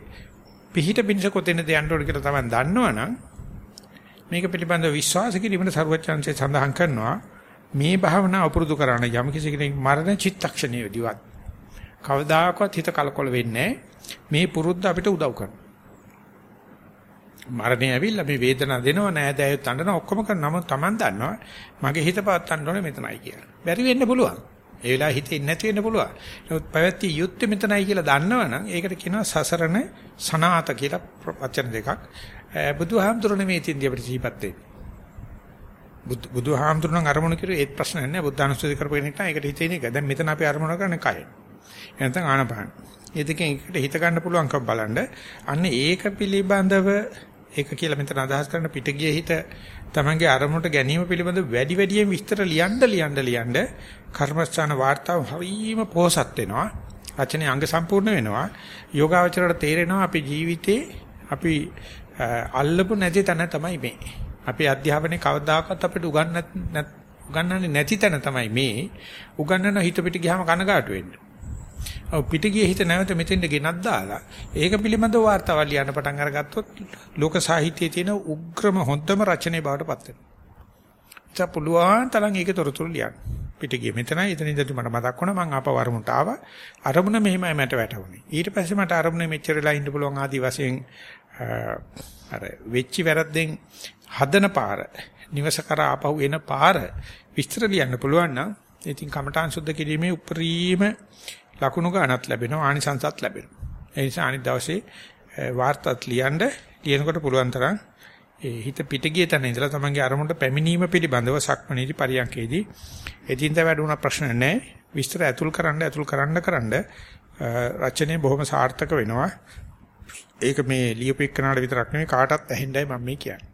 පිහිට පිනිස කොතැනද යන්න ඕන කියලා තමයි දන්නවනම් මේක පිළිබඳව විශ්වාස කිරීමට සරුවචාන්සේ සඳහන් කරනවා. මේ භාවනාව උපුරුදු කරන යම් කිසි කෙනෙක් මරණ චිත්තක්ෂණයේදීවත් කවදාකවත් හිත කලකොල වෙන්නේ මේ පුරුද්ද අපිට උදව් කරනවා මරණය ඇවිල්ලා මේ වේදනාව දෙනවා නෑදෑයෝ තඬන ඔක්කොම කරනම Taman දන්නවා මගේ හිත පවත්තන්න ඕනේ මෙතනයි කියලා. බැරි වෙන්න පුළුවන්. ඒ වෙලාව හිතෙන්නේ නැති වෙන්න පුළුවන්. නමුත් පැවැත්ති යුත්තේ මෙතනයි කියලා දන්නවනම් ඒකට කියනවා සසරණ සනාත කියලා වචන දෙකක්. බුදුහාමුදුරනේ මේ තින්දිය අපිට සිහිපත් වෙන්නේ. බුදුහාමුදුරන් අරමුණු කිරුවේ ඒත් ප්‍රශ්න නැහැ. බුද්ධානුස්සති කරපු කෙනෙක් නම් ඒකට හිතෙන එක. දැන් මෙතන අපි අරමුණ කරන්නේ කය. නැත්නම් ආනපාන. මේ දෙකෙන් එකට හිත ගන්න පුළුවන්කම බලන්න. අන්න ඒක පිළිබඳව ඒක කියලා මෙතන අදහස් කරන පිටගිය හිත තමන්ගේ අරමුණට ගැනීම පිළිබඳ වැඩි වැඩියෙන් විස්තර ලියන්න ලියන්න ලියන්න කර්මස්ථාන වාර්තාව හරීම පෝසත් වෙනවා. රචනයේ අංග සම්පූර්ණ වෙනවා. යෝගාවචරයට තේරෙනවා අපි ජීවිතේ අපි අල්ලපු නැති තැන තමයි මේ. අපි අධ්‍යාපනයේ කවදාකවත් අපිට උගන්වන්න උගන්වන්නේ නැති තැන තමයි මේ. උගන්වන හිත පිට ගියාම කනගාටු වෙන්නේ. ඔව් පිට ගියේ හිත නැවත මෙතෙන්ට ගෙනත් දාලා ඒක පිළිබඳව වාර්තාවල් ලියන්න පටන් අරගත්තොත් ලෝක සාහිත්‍යයේ තියෙන උග්‍රම හොඳම රචනයේ බවට පත් වෙනවා. ඒක පුළුවන් තරම් ඒකේ තොරතුරු ලියන්න. පිට ගියේ මෙතනයි එතන ඉඳන් මට මතක් වුණා මං ආපහු අරමුණට ආවා. අරමුණ මෙහෙමයි මට වැටහුනේ. ඊට පස්සේ මට අරමුණේ මෙච්චර වෙලා ඉන්න පුළුවන් ආදි වශයෙන් අර වෙච්චි වැරද්දෙන් හදන පාර නිවස කරා ආපහු එන පාර විස්තර ලියන්න පුළුවන් නම් ඉතින් කමඨාන් සුද්ධ කිරීමේ උපරිම ලකුණු ගන්නත් ලැබෙනවා ආනිසංසත් ලැබෙනවා. ඒ නිසා අනිත් දවසේ වාර්තාත් ලියන්න ලියනකොට පුළුවන් තරම් ඒ හිත පිට ගිය තැන ඉඳලා තමන්ගේ අරමුණට පැමිණීම පිළිබඳව සක්මණේදී පරියන්කේදී එදින්ද වැඩුණ ප්‍රශ්න නැහැ. විස්තර ඇතුල් කරන්න ඇතුල් කරන්න කරන්න රචනය බොහොම සාර්ථක වෙනවා. ඒක මේ ලියපු එක්කනට විතරක් නෙවෙයි කාටත් ඇහෙන්නයි මම මේ කියන්නේ.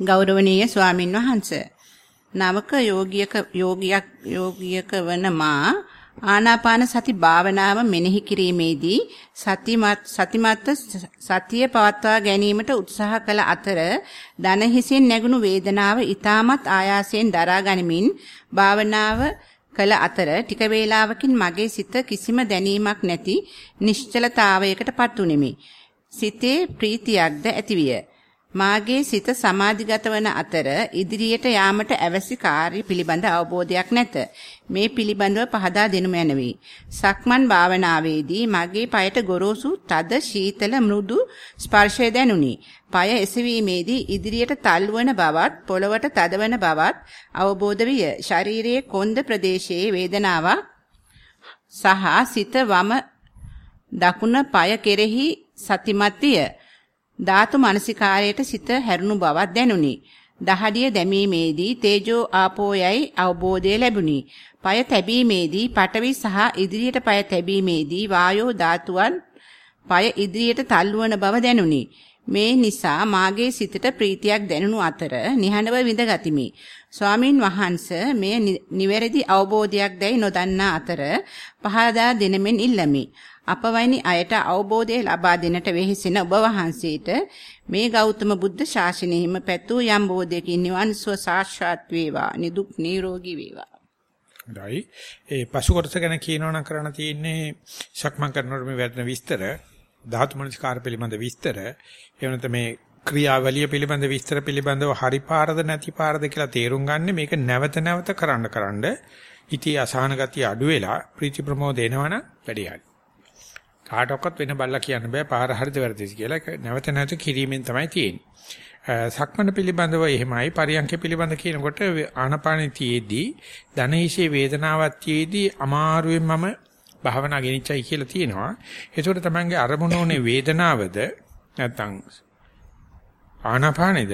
ගෞරවනීය ස්වාමින් වහන්සේ නවක යෝගියක යෝගියක් යෝගියක වන මා ආනාපාන සති භාවනාව මෙනෙහි කිරීමේදී සතිමත් සතිමත් සතිය පවත්වා ගැනීමට උත්සාහ කළ අතර දන හිසෙන් නැගුණු වේදනාව ඊටමත් ආයාසයෙන් දරා ගනිමින් භාවනාව කළ අතර ටික වේලාවකින් මගේ සිත කිසිම දැනීමක් නැති නිශ්චලතාවයකට පත් වුනිමි. සිතේ ප්‍රීතියක්ද ඇතිවිය. මාගේ සිත සමාධිගත වන අතර ඉදිරියට යාමට අවැසි කාර්ය පිළිබඳ අවබෝධයක් නැත. මේ පිළිබඳව පහදා දෙනු මැනවි. සක්මන් භාවනාවේදී මගේ পায়ට ගොරෝසු තද ශීතල මෘදු ස්පර්ශය දැනුනි. পায় එසවීමේදී ඉදිරියට තල්වන බවත් පොළවට තදවන බවත් අවබෝධ විය. ශාරීරියේ කොන්ද ප්‍රදේශයේ වේදනාවක් සහ සිත වම දකුණ পায় කෙරෙහි සතිමත් විය. ධාතු මනසිකාරයට සිත හැරුණු බවක් දැනුනි. දහඩිය දැමීමේදී තේජෝ ආපෝයයි අවබෝධය ලැබුණි. পায় තැබීමේදී පඨවි සහ ඉදිරියට পায় තැබීමේදී වායෝ ධාතුවන් পায় ඉදිරියට තල්ලුවන බව දැනුනි. මේ නිසා මාගේ සිතට ප්‍රීතියක් දැනුණු අතර නිහඬව විඳ ගතිමි. ස්වාමින් වහන්සේ මේ නිවැරදි අවබෝධයක් දැයි නොදන්නා අතර පහදා දෙනමින් ඉල්ලමි. අපවැනි අයට අවබෝධය ලබා දෙනට වෙහෙසෙන ඔබ වහන්සේට මේ ගෞතම බුද්ධ ශාසනයෙහිම පැතූ යම් බෝධයකින් නිවන් සුව සාක්ෂාත් වේවා නිදුක් නිරෝගී වේවා හොඳයි. ඒ පසු කොටස ගැන කියනවා නම් කරන්න තියෙන්නේ සක්මන් කරනකොට මේ වැටෙන විස්තර, ධාතු මනස්කාර පිළිබඳ විස්තර, එහෙම නැත්නම් මේ ක්‍රියාවලිය පිළිබඳ විස්තර පිළිබඳව හරි පාරද නැති පාරද කියලා තේරුම් ගන්න මේක නැවත නැවත කරන්න කරන්න ඉතී අසහන ගතිය අඩු වෙලා ප්‍රීති ප්‍රමෝද එනවනම් වැඩි හරි. කාටවත් වෙන බල්ලා කියන්න බෑ පාර හරිද වැරදිද කියලා නැවත නැවත කිරීමෙන් තමයි තියෙන්නේ. සක්මන පිළිබඳව එහෙමයි පරියන්ක පිළිබඳ කියනකොට ආනපානතියේදී ධනහිෂේ වේදනාවක් තියේදී අමාරුවෙන් මම භාවනා ගෙනිච්චයි කියලා තියෙනවා. ඒකට තමන්ගේ අරමුණ උනේ වේදනාවද නැත්නම් ආනාපානෙද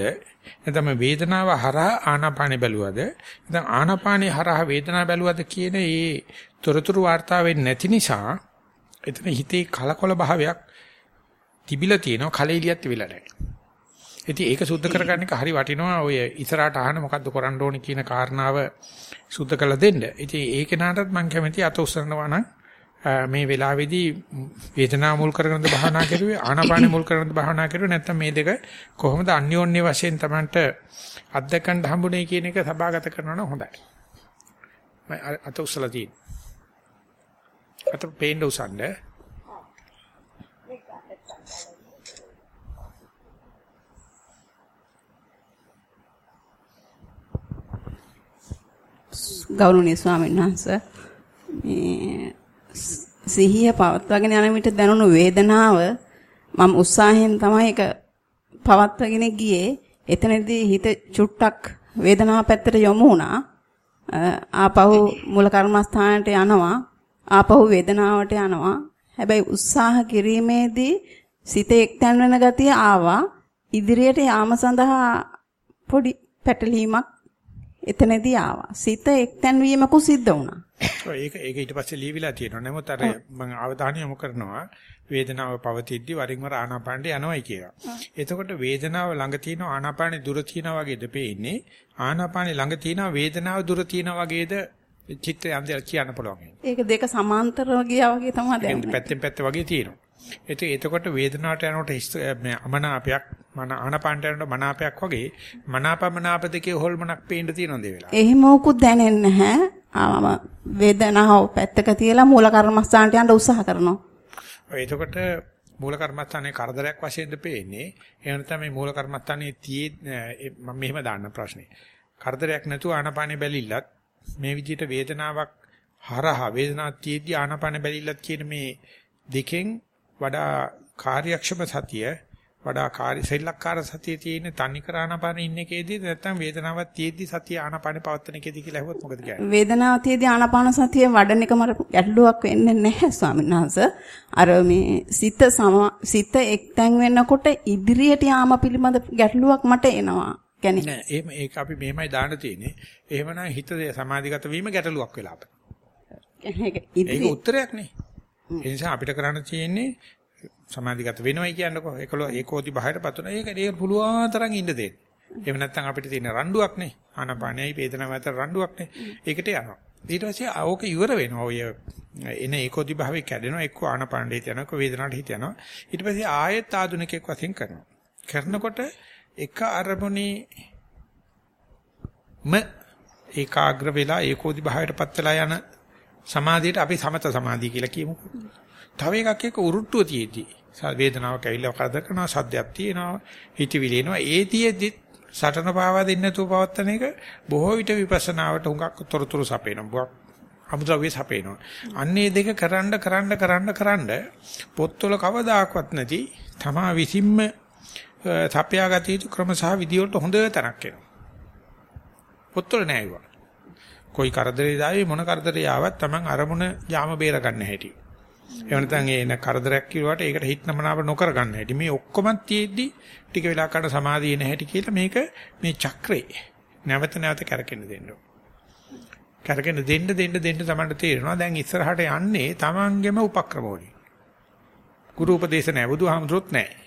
නැත්නම් වේදනාව හරහා ආනාපානෙ බැලුවද නැත්නම් ආනාපානෙ හරහා වේදනාව බැලුවද කියන ඒ තොරතුරු වාර්තා වෙන්නේ නැති නිසා එතන හිතේ කලකොල භාවයක් තිබිලා තියෙනවා කලෙලියක් තිබිලා නැහැ. ඉතින් ඒක සුද්ධ කරගන්න එක හරි වටිනවා ඔය ඉස්සරහට අහන මොකද්ද කරන්න ඕනේ කියන කාරණාව සුද්ධ කරලා දෙන්න. ඉතින් ඒක නාටත් මම කැමති අත උස්සනවා නම් මේ වෙලාවේදී වේදනාව මුල් කරගෙනද භාවනා කරුවේ ආනාපානෙ මුල් කරගෙනද භාවනා කරුවේ නැත්නම් මේ දෙක කොහොමද අන්‍යෝන්‍ය වශයෙන් Tamanට අත්දකන්න හම්බුනේ කියන එක සභාගත කරනවා නම් හොඳයි. මම අත උස්සලා තියෙන. අත පේන්න උසන්නේ ගෞරවනීය ස්වාමීන් වහන්සේ මේ සිහිය පවත්වාගෙන යන විට දැනුණු වේදනාව මම උත්සාහයෙන් තමයි ඒක පවත්වාගෙන ගියේ. එතනදී හිත චුට්ටක් වේදනාව පැත්තට යොමු වුණා. ආපහු මූල කර්මස්ථානට යනවා. ආපහු වේදනාවට යනවා. හැබැයි උත්සාහ කිරීමේදී සිත එක්තැන් වෙන ගතිය ආවා. ඉදිරියට යාම සඳහා පොඩි පැටලීමක් එතනදී ආවා. සිත එක්තැන් වීමකු සිද්ධ වුණා. ඒක ඒක ඊට පස්සේ ලියවිලා තියෙනවා. නමුත් අර මම අවධානය යොමු කරනවා වේදනාව පවතිද්දි වරින් වර ආනාපානට යනවායි කියලා. එතකොට වේදනාව ළඟ තියෙන ආනාපානෙ දුර තියෙනා වගේද පේන්නේ. ආනාපානෙ ළඟ තියෙන වේදනාව දුර තියෙනා වගේද චිත්‍රය අන්දර කියන්න පුළුවන්. ඒක දෙක සමාන්තරව ගියා වගේ තමයි දැනෙන්නේ. පැත්තෙන් පැත්ත වගේ තියෙනවා. ඒක එතකොට වේදනාවට යනකොට මේ අමනාපයක් මන ආනපානට යනකොට මනාපයක් වගේ මනාපමනාප දෙකේ හොල්මනක් පේන්න තියෙනවද ඒ වෙලාවට? එහෙම උකුත් දැනෙන්නේ නැහැ. ආම වේදනාව පැත්තක තියලා මූල කර්මස්ථානට යන්න උත්සාහ කරනවා. එතකොට මූල කර්මස්ථානයේ කරදරයක් වශයෙන්ද පේන්නේ. එහෙම නැත්නම් මේ මූල කර්මස්ථානයේ තියේ මම මෙහෙම දාන්න ප්‍රශ්නේ. කරදරයක් නැතුව ආනපානේ බැලිල්ලත් මේ විදිහට වේදනාවක් හරහා වේදනාවක් තියේදී ආනපානේ බැලිල්ලත් කියන මේ දෙකෙන් වඩා කාර්යක්ෂම සතිය වඩා කාර්ය සෙල්ලක්කාර සතිය තියෙන තනි කරානපාන ඉන්න එකේදී නැත්නම් වේදනාවක් තියෙද්දි සතිය ආනපාන පවත්තන එකේදී කියලා අහුවොත් මොකද කියන්නේ? වේදනාව තියෙද්දි ආනපාන සතිය වඩන එක මට ගැටලුවක් වෙන්නේ නැහැ ස්වාමීන් වහන්සේ. අර මේ සිත සිත එක්තැන් වෙනකොට ඉදිරියට යාම පිළිබඳ ගැටලුවක් මට එනවා. කියන්නේ නෑ එහෙම ඒක අපි මෙහෙමයි දාන්න තියෙන්නේ එහෙමනම් හිත සමාධිගත වීම ගැටලුවක් වෙලා අපිට ඒක උත්තරයක් නේ ඒ නිසා අපිට කරන්න තියෙන්නේ සමාධිගත වෙනවයි කියන්නකො ඒකල ඒකෝදි බහයටපත් වෙන ඒක ඒක පුළුවන් තරම් ඉන්න දෙන්න. එහෙම නැත්නම් අපිට තියෙන රණ්ඩුවක් නේ. ආනපානයයි වේදනාව අතර රණ්ඩුවක් නේ. ඒකට යනවා. ඊට පස්සේ ආවෝක ඉවර වෙනවා. ඔය එන ඒකෝදි භාවයේ කැඩෙනවා. එක්ක ආනපානෙ හිත යනවා. වේදනාවට හිත යනවා. ඊට පස්සේ ආයෙත් ආධුනිකෙක් වශයෙන් කරනවා. කරනකොට එක අරමුණේ ම ඒකාග්‍ර වෙලා ඒකෝදි භාවයටපත් වෙලා යන සමාධියට අපි සමත සමාධිය කියලා කියමුකෝ. තව එකක් එක්ක උරුට්ටුව තියේදී වේදනාවක් ඇවිල්ලා කරදර කරනවා සද්දයක් තියෙනවා හිතවිලි එනවා ඒ තියේදී සටන පාවා දෙන්න නැතුව පවත්තන එක බොහෝ විට විපස්සනාවට හුඟක් තොරතුරු සපේනවා. අමුද්‍රව්‍ය සපේනවා. අන්නේ දෙක කරන්න කරන්න කරන්න කරන්න පොත්වල කවදාකවත් නැති තමා විසින්ම සපයාගත යුතු ක්‍රම සහ විදි වලට හොඳ තරක් එනවා. පොත්වල නෑ ඒවා. કોઈ කරදරේ දාවේ මොන කරදරේ ආවත් Taman අරමුණ යාම බේර ගන්න හැටි. එහෙම නැත්නම් එන කරදරයක් කිව්වට ඒකට හිත නමනාව නොකර ගන්න හැටි. මේ ඔක්කොම තියෙද්දි ටික වෙලා කරන සමාධිය නැහැටි කියලා මේක මේ චක්‍රේ නැවත නැවත කරකෙන්න දෙන්න කරගෙන දෙන්න දෙන්න දෙන්න තමයි තේරෙනවා. දැන් ඉස්සරහට යන්නේ Tamanගෙම උපක්‍රම වලින්. ගුරු උපදේශ නැහැ බුදුහාමුදුරුවොත් නැහැ.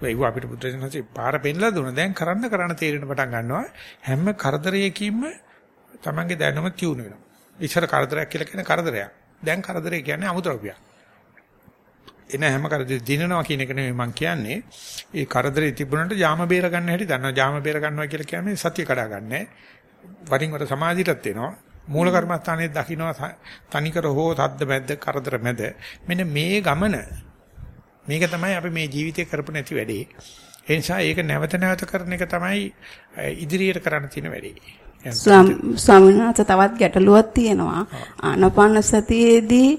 ඒක අපිට බුදුරජාණන්සේ පාර පෙන්නලා දුන්නා. දැන් කරන්න කරන්න තේරෙන පටන් ගන්නවා. හැම කරදරයකින්ම තමන්ගේ දැනුම තියුණු වෙනවා. ඉස්සර කරදරයක් කියලා කියන කරදරයක්. දැන් කරදරේ කියන්නේ අමුද්‍රව්‍යයක්. එන හැම කරදරේ දිනනවා කියන එක නෙමෙයි මම කියන්නේ. ඒ කරදරේ තිබුණාට ජාම බේර ගන්න හැටි දන්නවා. ජාම බේර ගන්නවා කියලා කියන්නේ සතිය කඩා ගන්නෑ. වරින් වර සමාධියටත් එනවා. මූල කර්මස්ථානයේ දකින්න තනිකර හෝ සද්ද මැද්ද කරදර මැද මෙන්න මේ ගමන මේක තමයි අපි මේ ජීවිතේ කරපු නැති වැඩේ. ඒ නිසා ඒක නැවත නැවත කරන එක තමයි ඉදිරියට කරන්න තියෙන වැඩේ. ස්වාමීන් වහන්සේ තවත් ගැටලුවක් තියෙනවා. ආනාපාන සතියේදී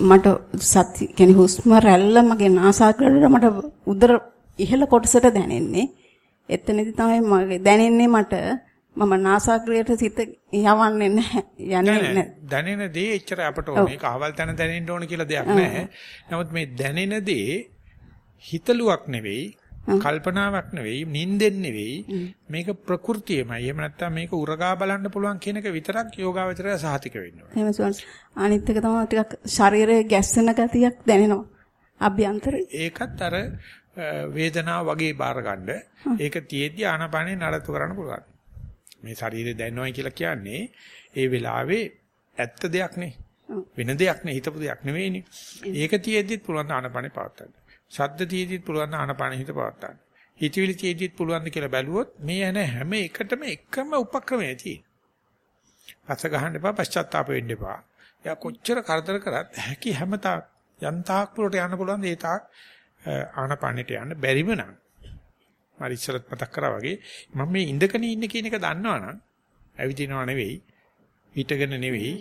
මට සති කියන්නේ හුස්ම රැල්ල මගේ නාසාග්‍රවලට මට උදර ඉහළ කොටසට දැනෙන්නේ. එතනදී තමයි මගේ දැනෙන්නේ මට මම නාසාග්‍රයට සිත යවන්නේ නැහැ. යන්නේ නැහැ. දැනෙන දේ එච්චර අපට මේක අහවල් තැන දැනෙන්න ඕන කියලා දෙයක් නැහැ. නමුත් මේ දැනෙන දේ හිතලුවක් නෙවෙයි කල්පනාවක් නෙවෙයි නින්දෙන් නෙවෙයි මේක ප්‍රകൃතියමයි එහෙම නැත්නම් මේක උරගා බලන්න පුළුවන් කියන එක විතරක් යෝගාවචරය සහතික වෙන්න ඕනේ. එහෙම සුවන්ස් අනිත් එක තමයි ටිකක් ශරීරයේ ගැස්සෙන ගතියක් දැනෙනවා. අභ්‍යන්තරේ. ඒකත් අර වේදනාව වගේ බාර ගන්න. ඒක තියෙද්දි ආනාපානේ නඩත්තු කරන්න පුළුවන්. මේ ශරීරය දැනනොයි කියලා කියන්නේ ඒ වෙලාවේ ඇත්ත දෙයක් නේ. වෙන දෙයක් නේ හිතපු දෙයක් නෙවෙයිනේ. ඒක තියෙද්දිත් පුළුවන් ආනාපානේ පවත්වා ශබ්ද තියේදීත් පුළුවන් ආනපාන හිත පවත්තන්න. හිතවිලි තියේදීත් පුළුවන්ද කියලා බැලුවොත් මේ යන හැම එකටම එකම උපක්‍රමය තියෙනවා. පස්ස ගහන්න එපා පශ්චාත්තාප වෙන්න එපා. යා කොච්චර කරදර කරත් හැකි හැම තාක් යම් තාක් පුරට යන්න පුළුවන් ඒ තාක් ආනපානෙට යන්න බැරිම නම් මම ඉස්සරත් මතක් කරා වගේ මම මේ ඉඳගෙන ඉන්න කියන එක දන්නවනම් ඇවිදිනව නෙවෙයි හිටගෙන නෙවෙයි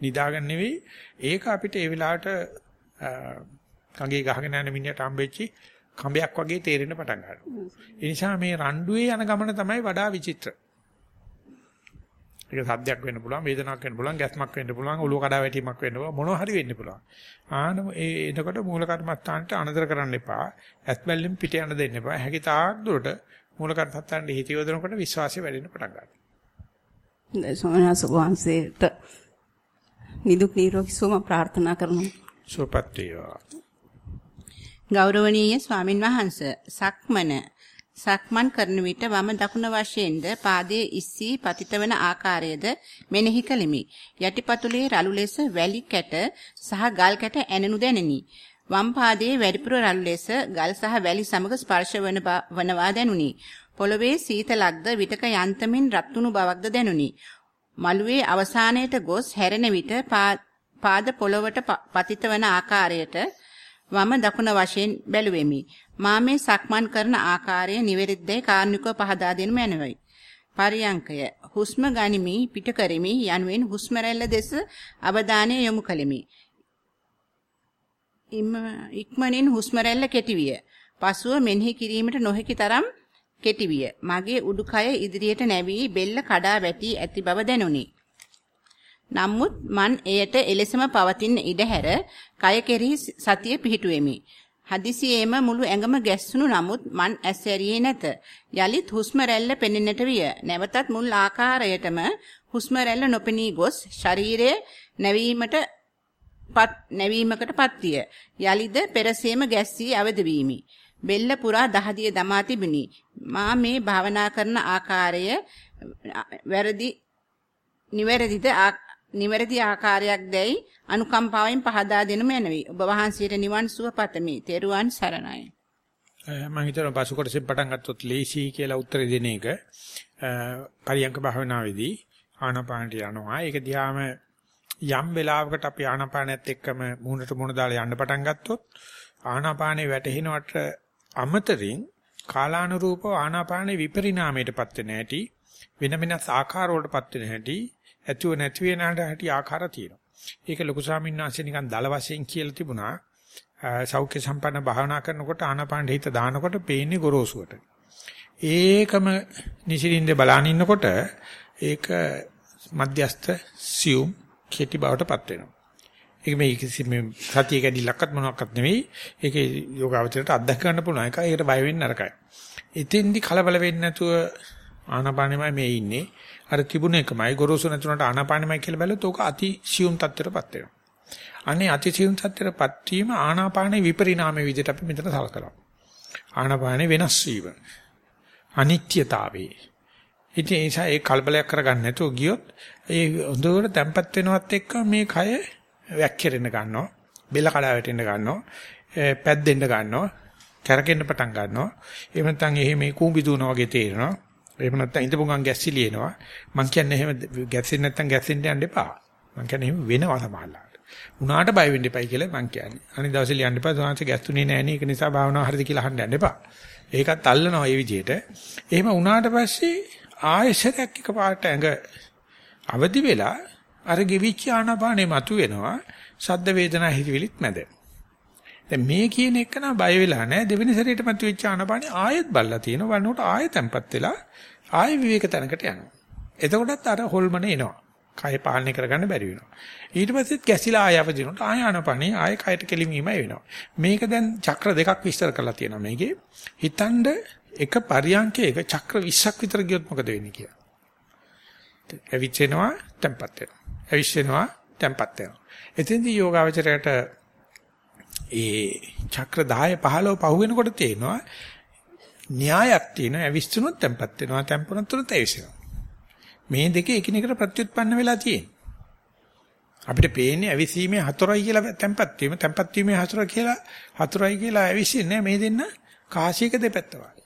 නිදාගෙන නෙවෙයි ඒක අපිට ඒ වෙලාවට කගේ ගහගෙන යන මිනිහට හම්බෙච්චි කඹයක් වගේ තේරෙන්න පටන් ගන්නවා. ඒ නිසා මේ රණ්ඩුවේ යන ගමන තමයි වඩා විචිත්‍ර. ඒක සද්දයක් වෙන්න පුළුවන්, වේදනාවක් වෙන්න පුළුවන්, ගැස්මක් වෙන්න පුළුවන්, ඔළුව කඩා වැටීමක් වෙන්න පුළුවන්, මොනවා හරි වෙන්න පුළුවන්. ආන ඒ එනකොට මූල කර්මස්ථානට අනතර කරන්න එපා. ඇස් බැල්ලෙන් පිට යන්න දෙන්න එපා. හැකි තාක් දුරට මූල කර්මස්ථානට හිත යොදනකොට විශ්වාසය වැඩෙන්න පටන් ගන්නවා. සෝමනස වහන්සේට නිදුක් නිරෝගී සුවම ප්‍රාර්ථනා කරනවා. සුවපත් වේවා. ගෞරවනීය ස්වාමින් වහන්ස සක්මන සක්මන් කරන විට වම දකුණ වශයෙන්ද පාදයේ ඉස්සී පතිතවන ආකාරයද මෙනෙහි කළෙමි. යටිපතුලේ රළු ලෙස වැලි කැට සහ ගල් කැට ඇනෙනු දැනිනි. වම් පාදයේ වැඩිපුර රළු ලෙස ගල් සහ වැලි සමග ස්පර්ශ වන වනවා දැනුනි. පොළවේ සීතලක්ද විටක යන්තමින් රත්තුණු බවක්ද දැනුනි. මළුවේ අවසානයේට ගොස් හැරෙන විට පාද පොළවට පතිත වන ආකාරයට වම දකුණ වශයෙන් බැලුවෙමි. මා මේ සක්මන් කරන ආකාරය නිවැරදිදයි කාර්නිකව පහදා දෙනු මැනවයි. පරියංකය හුස්ම ගනිමි පිට කරමි යනුවෙන් හුස්ම රැල්ල දෙස අවධානය යොමු කළෙමි. ඉක්මනින් හුස්ම රැල්ල කෙටි විය. පසුව මෙනෙහි කිරීමට නොහැකි තරම් කෙටි විය. මගේ උඩුකය ඉදිරියට නැවී බෙල්ල කඩා වැටි ඇති බව දැනුනි. නමුත් මන් එයට එලෙසම පවතින ඉඩ හැර කය කෙරෙහි සතිය පිහිටුවෙමි. හදිසියේම මුළු ඇඟම ගැස්සුණු නමුත් මන් ඇසැරියේ නැත. යලිත් හුස්ම රැල්ල පෙනෙන්නට විය. නැවතත් මුල් ආකාරයටම හුස්ම රැල්ල නොපෙනී ගොස් ශරීරයේ නැවීමට පත් නැවීමකටපත් විය. යලිද පෙරසේම ගැස්සී අවද වීමි. බෙල්ල පුරා දහදිය දමා තිබුණි. මා මේ භාවනා කරන ආකාරය වැරදි නිවැරදිද නිවැරදි ආකාරයක් දැයි අනුකම්පාවෙන් පහදා දෙනු මැනවි. ඔබ වහන්සේට නිවන් සුව පතමි. තෙරුවන් සරණයි. මම හිතනවා පසු කොටසෙන් පටන් ගත්තොත් ලේසි කියලා උත්තර දෙන එක පරියංක භාවනාවේදී ආනාපානට යනවා. ඒක දිහාම යම් වෙලාවකට අපි ආනාපානයත් එක්කම මුහුණට මුහුණ දාලා යන්න පටන් ගත්තොත් ආනාපානේ වැටෙනවට අමතරින් කාලානුරූපව ආනාපානේ විපරිණාමයටපත් වෙන හැටි වෙන වෙනස් ආකාර වලටපත් වෙන හැටි ඇතුව නැති වෙන හැටි ආකාර තියෙනවා. ඒක ලොකු ස්වාමීන් වහන්සේ නිකන් දල වශයෙන් කියලා තිබුණා. සෞඛ්‍ය සම්පන්න භාවනා කරනකොට ආනාපාන හිත දානකොට පේන්නේ ගොරෝසුවට. ඒකම නිසිරින්ද බලන ඉන්නකොට ඒක මධ්‍යස්ත සියුම් කෙටි බවටපත් වෙනවා. ඒක මේ මේ සතිය කැඩිලක්වත් මොනවත් නෙවෙයි. ඒකේ යෝගාවචරයට අත්දැක ගන්න පුළුවන් එක. ඒකට බය වෙන්න නරකයි. ඉතින්දි කලබල වෙන්නේ නැතුව ආනාපානෙමයි මේ ඉන්නේ. අර තිබුණ එකමයි ගොරෝසු නැතුණට ආනාපානෙමයි කියලා බැලුවොත් ඕක අති සියුම් තත්ත්වයටපත් වෙනවා. අනේ අති සියුම් තත්ත්වයටපත් වීම ආනාපානේ විපරිණාමයේ විදිහට අපි මෙතන සලකනවා. ආනාපානේ වෙනස් වීම. අනිත්‍යතාවේ. ඉතින් ඒ නිසා ඒ කලබලයක් කරගන්න නැතුව ගියොත් ඒ හොඳට තැම්පත් වෙනවත් එක්ක මේ කය වැක්කිරෙන්න ගන්නවා. බෙල්ල කඩා වැටෙන්න ගන්නවා. පැද්දෙන්න ගන්නවා. කැරකෙන්න පටන් ගන්නවා. එහෙම නැත්නම් එහෙ මේ කූඹි දුවනා වගේ තේරෙනවා. එහෙම නැත්නම් ඉඳපු ගමන් ගැස්සිලි එනවා. මං කියන්නේ එහෙම ගැස්සෙන්නේ නැත්නම් ගැස්සෙන්න යන්න එපා. මං කියන්නේ එහෙම වෙනවා සමහරවිට. උනාට බය වෙන්න එපයි කියලා මං කියන්නේ. අනිත් දවසේ ලියන්න එපා. සෝංශ ගැස්තුනේ නැහැ නේ. ඒක නිසා භාවනාව හරිද කියලා අහන්න යන්න එපා. ඒකත් අල්ලනවා මේ විදිහට. එහෙම උනාට පස්සේ ආයෙසරයක් එකපාරට ඇඟ අවදි වෙලා අර ගෙවිච්ච ආනාපානෙ මතුවෙනවා. සද්ද වේදනා හිතවිලිත් මැද. දැන් මේ කියන එක නා බය වෙලා නැහැ. දෙවෙනි සැරේට මතුවෙච්ච ආනාපානෙ ආයෙත් බල්ලා තියෙනවා. වන්නකොට ආයෙ තැම්පත් වෙලා ආයෙ විවේක තැනකට යනවා. එතකොටත් අර හොල්මන එනවා. කය පාලනය කරගන්න බැරි වෙනවා. ඊට පස්සෙත් කැසිලා ආය අවදිනොට ආය ආනපනේ ආය කයට කෙලිමීමයි වෙනවා. මේක දැන් චක්‍ර දෙකක් විස්තර කරලා තියෙනවා මේකේ. හිතනද එක පරියන්කයක චක්‍ර 20ක් විතර ගියොත් මොකද වෙන්නේ කියලා. ඇවිච්චෙනවා tempat වෙනවා. ඇවිස්සෙනවා tempat වෙනවා. එතෙන්දී යෝගාවචරයට ඒ චක්‍ර 10 15 පහ වෙනකොට තේනවා න්‍යායක් තියෙනවා ඇවිස්සුනොත් tempat වෙනවා tempuනොත් තුනත් ඇවිස්සෙනවා. මේ දෙකේ එකිනෙකට ප්‍රත්‍යুৎපන්න වෙලා තියෙනවා. අපිට පේන්නේ ඇවිසීමේ හතරයි කියලා තැම්පත් වීම තැම්පත් වීමේ හතර කියලා හතරයි කියලා ඇවිසින්නේ මේ දෙන්න කාසියක දෙපැත්ත වගේ.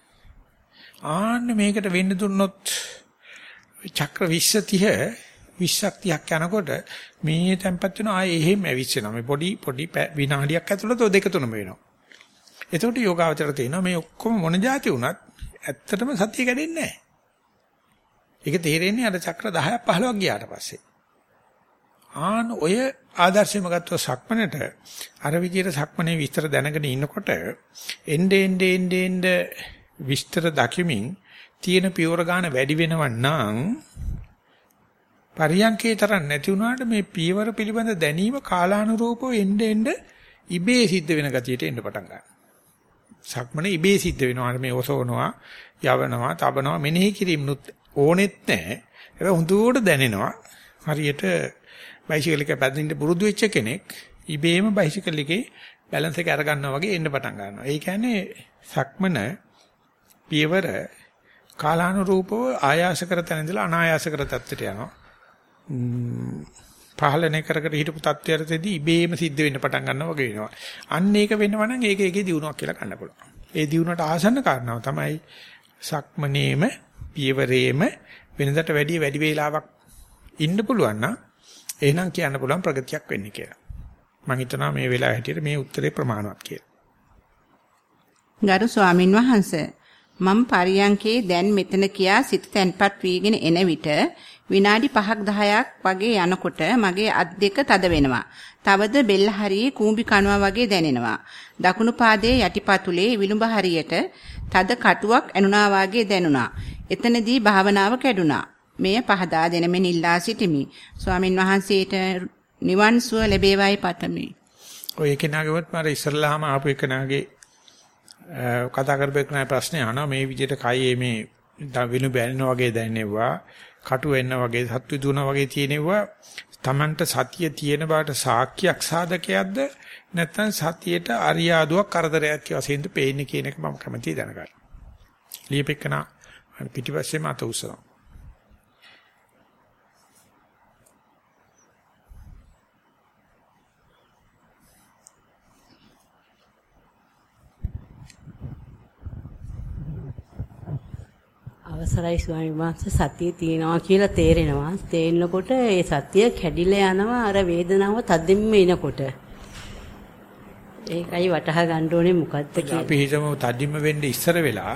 ආන්න මේකට වෙන්න දුන්නොත් චක්‍ර 20 30 20ක් 30ක් යනකොට මේ තැම්පත් වෙන ආයේ එහෙම ඇවිස්සෙනවා. මේ පොඩි පොඩි විනාඩියක් ඇතුළත ඔය දෙක තුනම වෙනවා. එතකොට යෝගාවචර තේනවා මේ ඔක්කොම මොන જાති වුණත් ඇත්තටම සතිය කැඩෙන්නේ නැහැ. ඒක තේරෙන්නේ අර චක්‍ර 10ක් 15ක් ගියාට පස්සේ. ආන ඔය ආදර්ශයම ගත්තොත් සක්මනට අර විදිහට සක්මනේ විස්තර දැනගෙන ඉන්නකොට එnde ende ende ende විස්තර දකිමින් තියෙන පියවර ගන්න වැඩි වෙනව නම් පරියන්කේ තරම් නැති වුණාට මේ පියවර පිළිබඳ දැනීම කාලානුරූපව එnde ende ඉබේ සිද්ධ වෙන ගතියට එන්න පටන් ගන්නවා. සක්මනේ ඉබේ සිද්ධ වෙනවා. මේ ඔසවනවා, යවනවා, තබනවා මෙනෙහි කිරීමනුත් ඕනෙත් නැහැ. ඒක හුදුවට දැනෙනවා. හරියට බයිසිකල් එක පැදින්න පුරුදු වෙච්ච කෙනෙක් ඉබේම බයිසිකල් එකේ බැලන්ස් එක අර ගන්නවා වගේ එන්න පටන් ගන්නවා. ඒ කියන්නේ සක්මන පියවර කාලානුරූපව ආයාස කර තැන ඉඳලා අනායාස කර තත්ත්වයට යනවා. පහලනේ කර කර හිටපු තත්ත්වයටදී ඉබේම සිද්ධ වෙන්න පටන් ගන්නවා වගේ වෙනවා. අන්න ඒක වෙනවා නම් ඒක ඒකේ දියුණුවක් කියලා ගන්න පුළුවන්. ඒ දියුණුවට ආසන්න කාරණාව තමයි සක්මනේම පියවරේම වෙනදට වැඩිය වැඩි වේලාවක් ඉන්න පුළුවන් නම් එහෙනම් කියන්න පුළුවන් ප්‍රගතියක් වෙන්නේ කියලා. මම හිතනවා මේ වෙලාව හැටියට මේ උත්තරේ ප්‍රමාණවත් කියලා. ගරු ස්වාමින් වහන්සේ මම පරියන්කේ දැන් මෙතන කියා සිත තැන්පත් වීගෙන එන විට විනාඩි 5ක් 10ක් වගේ යනකොට මගේ අත් දෙක තද වෙනවා. තවද බෙල්ල හරියේ කූඹි කනවා වගේ දැනෙනවා. දකුණු පාදයේ යටිපතුලේ විලුඹ හරියට තද කටුවක් ඇනුනා වගේ දැනුණා. එතනදී භාවනාව කැඩුනා. මෙය පහදා දෙනමින් ඉල්ලා සිටිමි. ස්වාමින් වහන්සේට නිවන් සුව ලැබේවායි පතමි. ඔය කෙනාගේවත් මම ඉස්සල්ලාම ආපු එකනාගේ කතා කරපේකනා ප්‍රශ්නේ අහනවා මේ විදිහට කයේ මේ විනු බැලෙනා වගේ දැනෙනවා කටු වෙන්න වගේ සත්තු දුවන වගේ තියෙනවා Tamanට සතිය තියෙන බාට සාක්කියක් සාධකයක්ද නැත්නම් සතියට අරියාදුවක් කරදරයක් වශයෙන්ද පේන්නේ කියන එක මම කැමතියි දැනගන්න. ලියපෙකනා පිටිපස්සේම අත උසනවා. අවසරයි ස්වාමීන් වහන්සේ සතිය තියෙනවා කියලා තේරෙනවා. තේරෙනකොට ඒ සතිය කැඩිලා යනවා අර වේදනාව තදින්ම එනකොට. ඒකයි වටහා ගන්න ඕනේ මොකද්ද කියලා. අපි හිතමු තදින්ම වෙන්න ඉස්සර වෙලා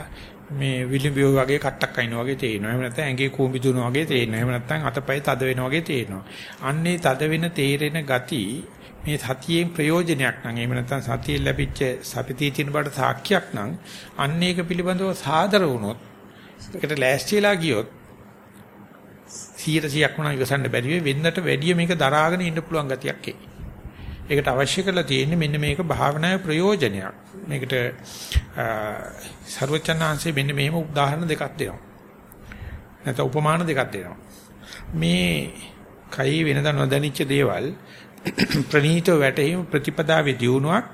මේ විලිඹියෝ වගේ කට්ටක් අයින්නා වගේ තේරෙනවා. එහෙම නැත්නම් ඇඟේ කූඹි දුවනවා වගේ තේරෙනවා. එහෙම නැත්නම් අතපය තද වෙනවා වගේ තේරෙනවා. අන්නේ තද වෙන තේරෙන ගති මේ සතියෙන් ප්‍රයෝජනයක් නම් එහෙම නැත්නම් සතියෙන් ලැබිච්ච සපිතී තියෙන බඩ සාක්ෂියක් නම් අන්න ඒක පිළිබඳව සාදර වුණොත් ඒකට ලෑස්තිලා ගියොත් 100ක් වුණා ඉවසන්න බැරි වෙයි වෙන්නට වැඩිය මේක දරාගෙන ඉන්න පුළුවන් ගතියක් එයි. ඒකට අවශ්‍ය කරලා තියෙන්නේ මෙන්න මේක භාවනාවේ ප්‍රයෝජනයක්. මේකට ਸਰවචනාංශයේ මෙන්න මෙහෙම උදාහරණ දෙකක් දෙනවා. නැත්නම් උපමාන දෙකක් දෙනවා. මේ කයි වෙනදා නොදැනිච්ච දේවල් [clears throat] ප්‍රනීතව වැටීම ප්‍රතිපදාවේ දියුණුවක්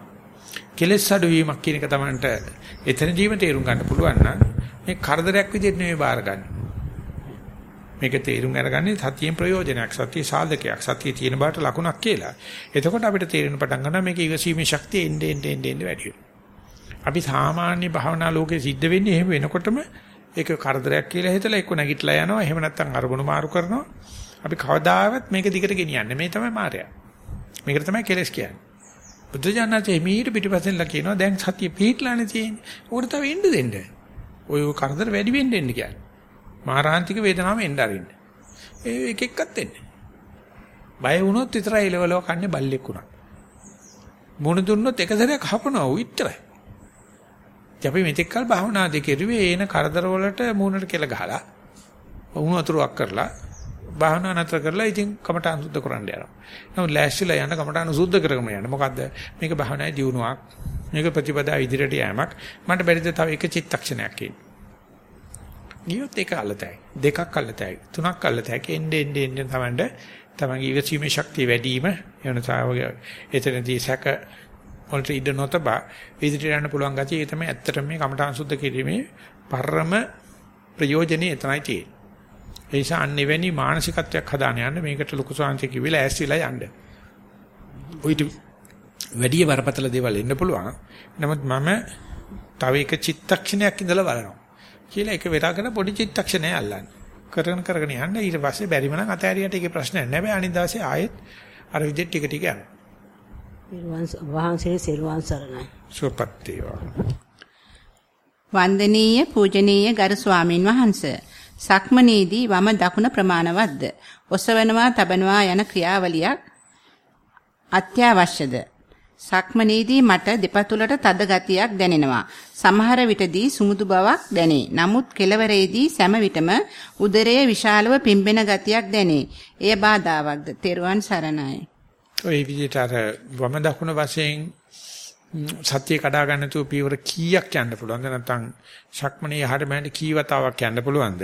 කෙලෙස් අඩුවීමක් කියන එක Tamanට එතනදීම තේරුම් ගන්න පුළුවන් නම් මේ කරදරයක් විදිහට නෙමෙයි බාරගන්නේ. මේක තේරුම් අරගන්නේ සතියෙන් ප්‍රයෝජනයක් සතිය සාධකයක් සතිය තියෙන බාට ලකුණක් කියලා. එතකොට අපිට තේරෙන පටන් ගන්නවා මේක ඉවසීමේ ශක්තිය එන්නේ එන්නේ එන්නේ වැඩි අපි සාමාන්‍ය භාවනා ලෝකේ සිද්ධ වෙන්නේ එහෙම වෙනකොටම ඒක කරදරයක් කියලා හිතලා එක්ක නැගිටලා යනවා. එහෙම නැත්නම් අරමුණු මාරු කරනවා. අපි කවදාවත් මේක දිගට ගෙනියන්නේ. මේ තමයි මායя. මේකට තමයි කෙලස් කියන්නේ. බුදුජානනාථේ මීට පිටිපස්සෙන්ලා කියනවා දැන් සතිය පිටලානේ තියෙන්නේ. උකට තව එන්න දෙන්න. ඔය කරදර වැඩි වෙන්න එන්න කියන්නේ. මාරාන්තික වේදනාව එන්න අරින්න. ඒ එක එක්කත් එන්නේ. බය වුණොත් විතරයි එලවලව කන්නේ බල්ලෙක් උනා. මුණ දුන්නොත් එක සැරයක් හපනවා උ විතරයි. අපි මෙතෙක් කල භාවනා දෙකේරුවේ ඒන කරදර වලට මූණට කෙල ගහලා වුණ වතුරක් කරලා භාවනා නතර කරලා ඉතින් කමටහන් සුද්ධ කරන්න යනවා. නමුත් ලෑස්තිලා යන කමටහන් සුද්ධ කරගම යන්න. මොකද්ද? මේක භාවනායේ දියුණුවක්. මේක ප්‍රතිපදා ඉදිරියට යෑමක්. මට බැරිද තව එක චිත්තක්ෂණයක් ඉන්න. ගියොත් එක අල්ලතයි. දෙකක් අල්ලතයි. තුනක් අල්ලතයි. එන්නේ එන්නේ එන්නේ තමන්ට තමන්ගේ ඉවසීමේ ශක්තිය වැඩි වීම එවනසාවගේ එතනදී සැක වලට ඉඩ නොතබා ඉදිරියට යන්න පුළුවන් ගතිය ඒ තමයි ඇත්තටම මේ කමඨාන් සුද්ධ කිරීමේ පරම ප්‍රයෝජනේ එතනයි තියෙන්නේ. ඒ නිසා අන්නෙවැනි මානසිකත්වයක් හදාන යන්න මේකට ලොකු සාංශය කිවිලා ඇස්සිලා යන්න. ඔයිට වැඩි වරපතල දේවල් එන්න පුළුවන්. නමුත් මම තව එක චිත්තක්ෂණයක් ඉඳලා බලනවා. කියලා එක වෙරාගෙන පොඩි චිත්තක්ෂණය අල්ලන්නේ. කරගෙන කරගෙන යන්න ඊට පස්සේ බැරිම නම් අතෑරියට ඒකේ ප්‍රශ්නයක් නැහැ. හැබැයි අනිත් දවසේ ආයෙත් අර විදිහට ටික ටික යනවා. වහන්සේ සිරුවන් සරණයි. සුවපත් වේවා. වන්දනීය පූජනීය ගරු ස්වාමින් වහන්සේ සක්මනේදී වම දකුණ ප්‍රමාණවත්ද? ඔසවනවා තබනවා යන ක්‍රියාවලියක් අත්‍යවශ්‍යද? සක්මනේදී මට දෙපතුලට තද ගතියක් දැනෙනවා. සමහර විටදී සුමුදු බවක් දැනේ. නමුත් කෙලවරේදී සෑම විටම උදරයේ විශාලව පිම්බෙන ගතියක් දැනේ. එය බාධාවක්ද? තෙරුවන් සරණයි. ඔය විදිහට අර වම දකුණ වශයෙන් සත්‍ය කඩා ගන්න තු පියවර කීයක් යන්න පුළුවන්ද? නැත්නම් ශක්මණේ යහට මෑට කී වතාවක් යන්න පුළුවන්ද?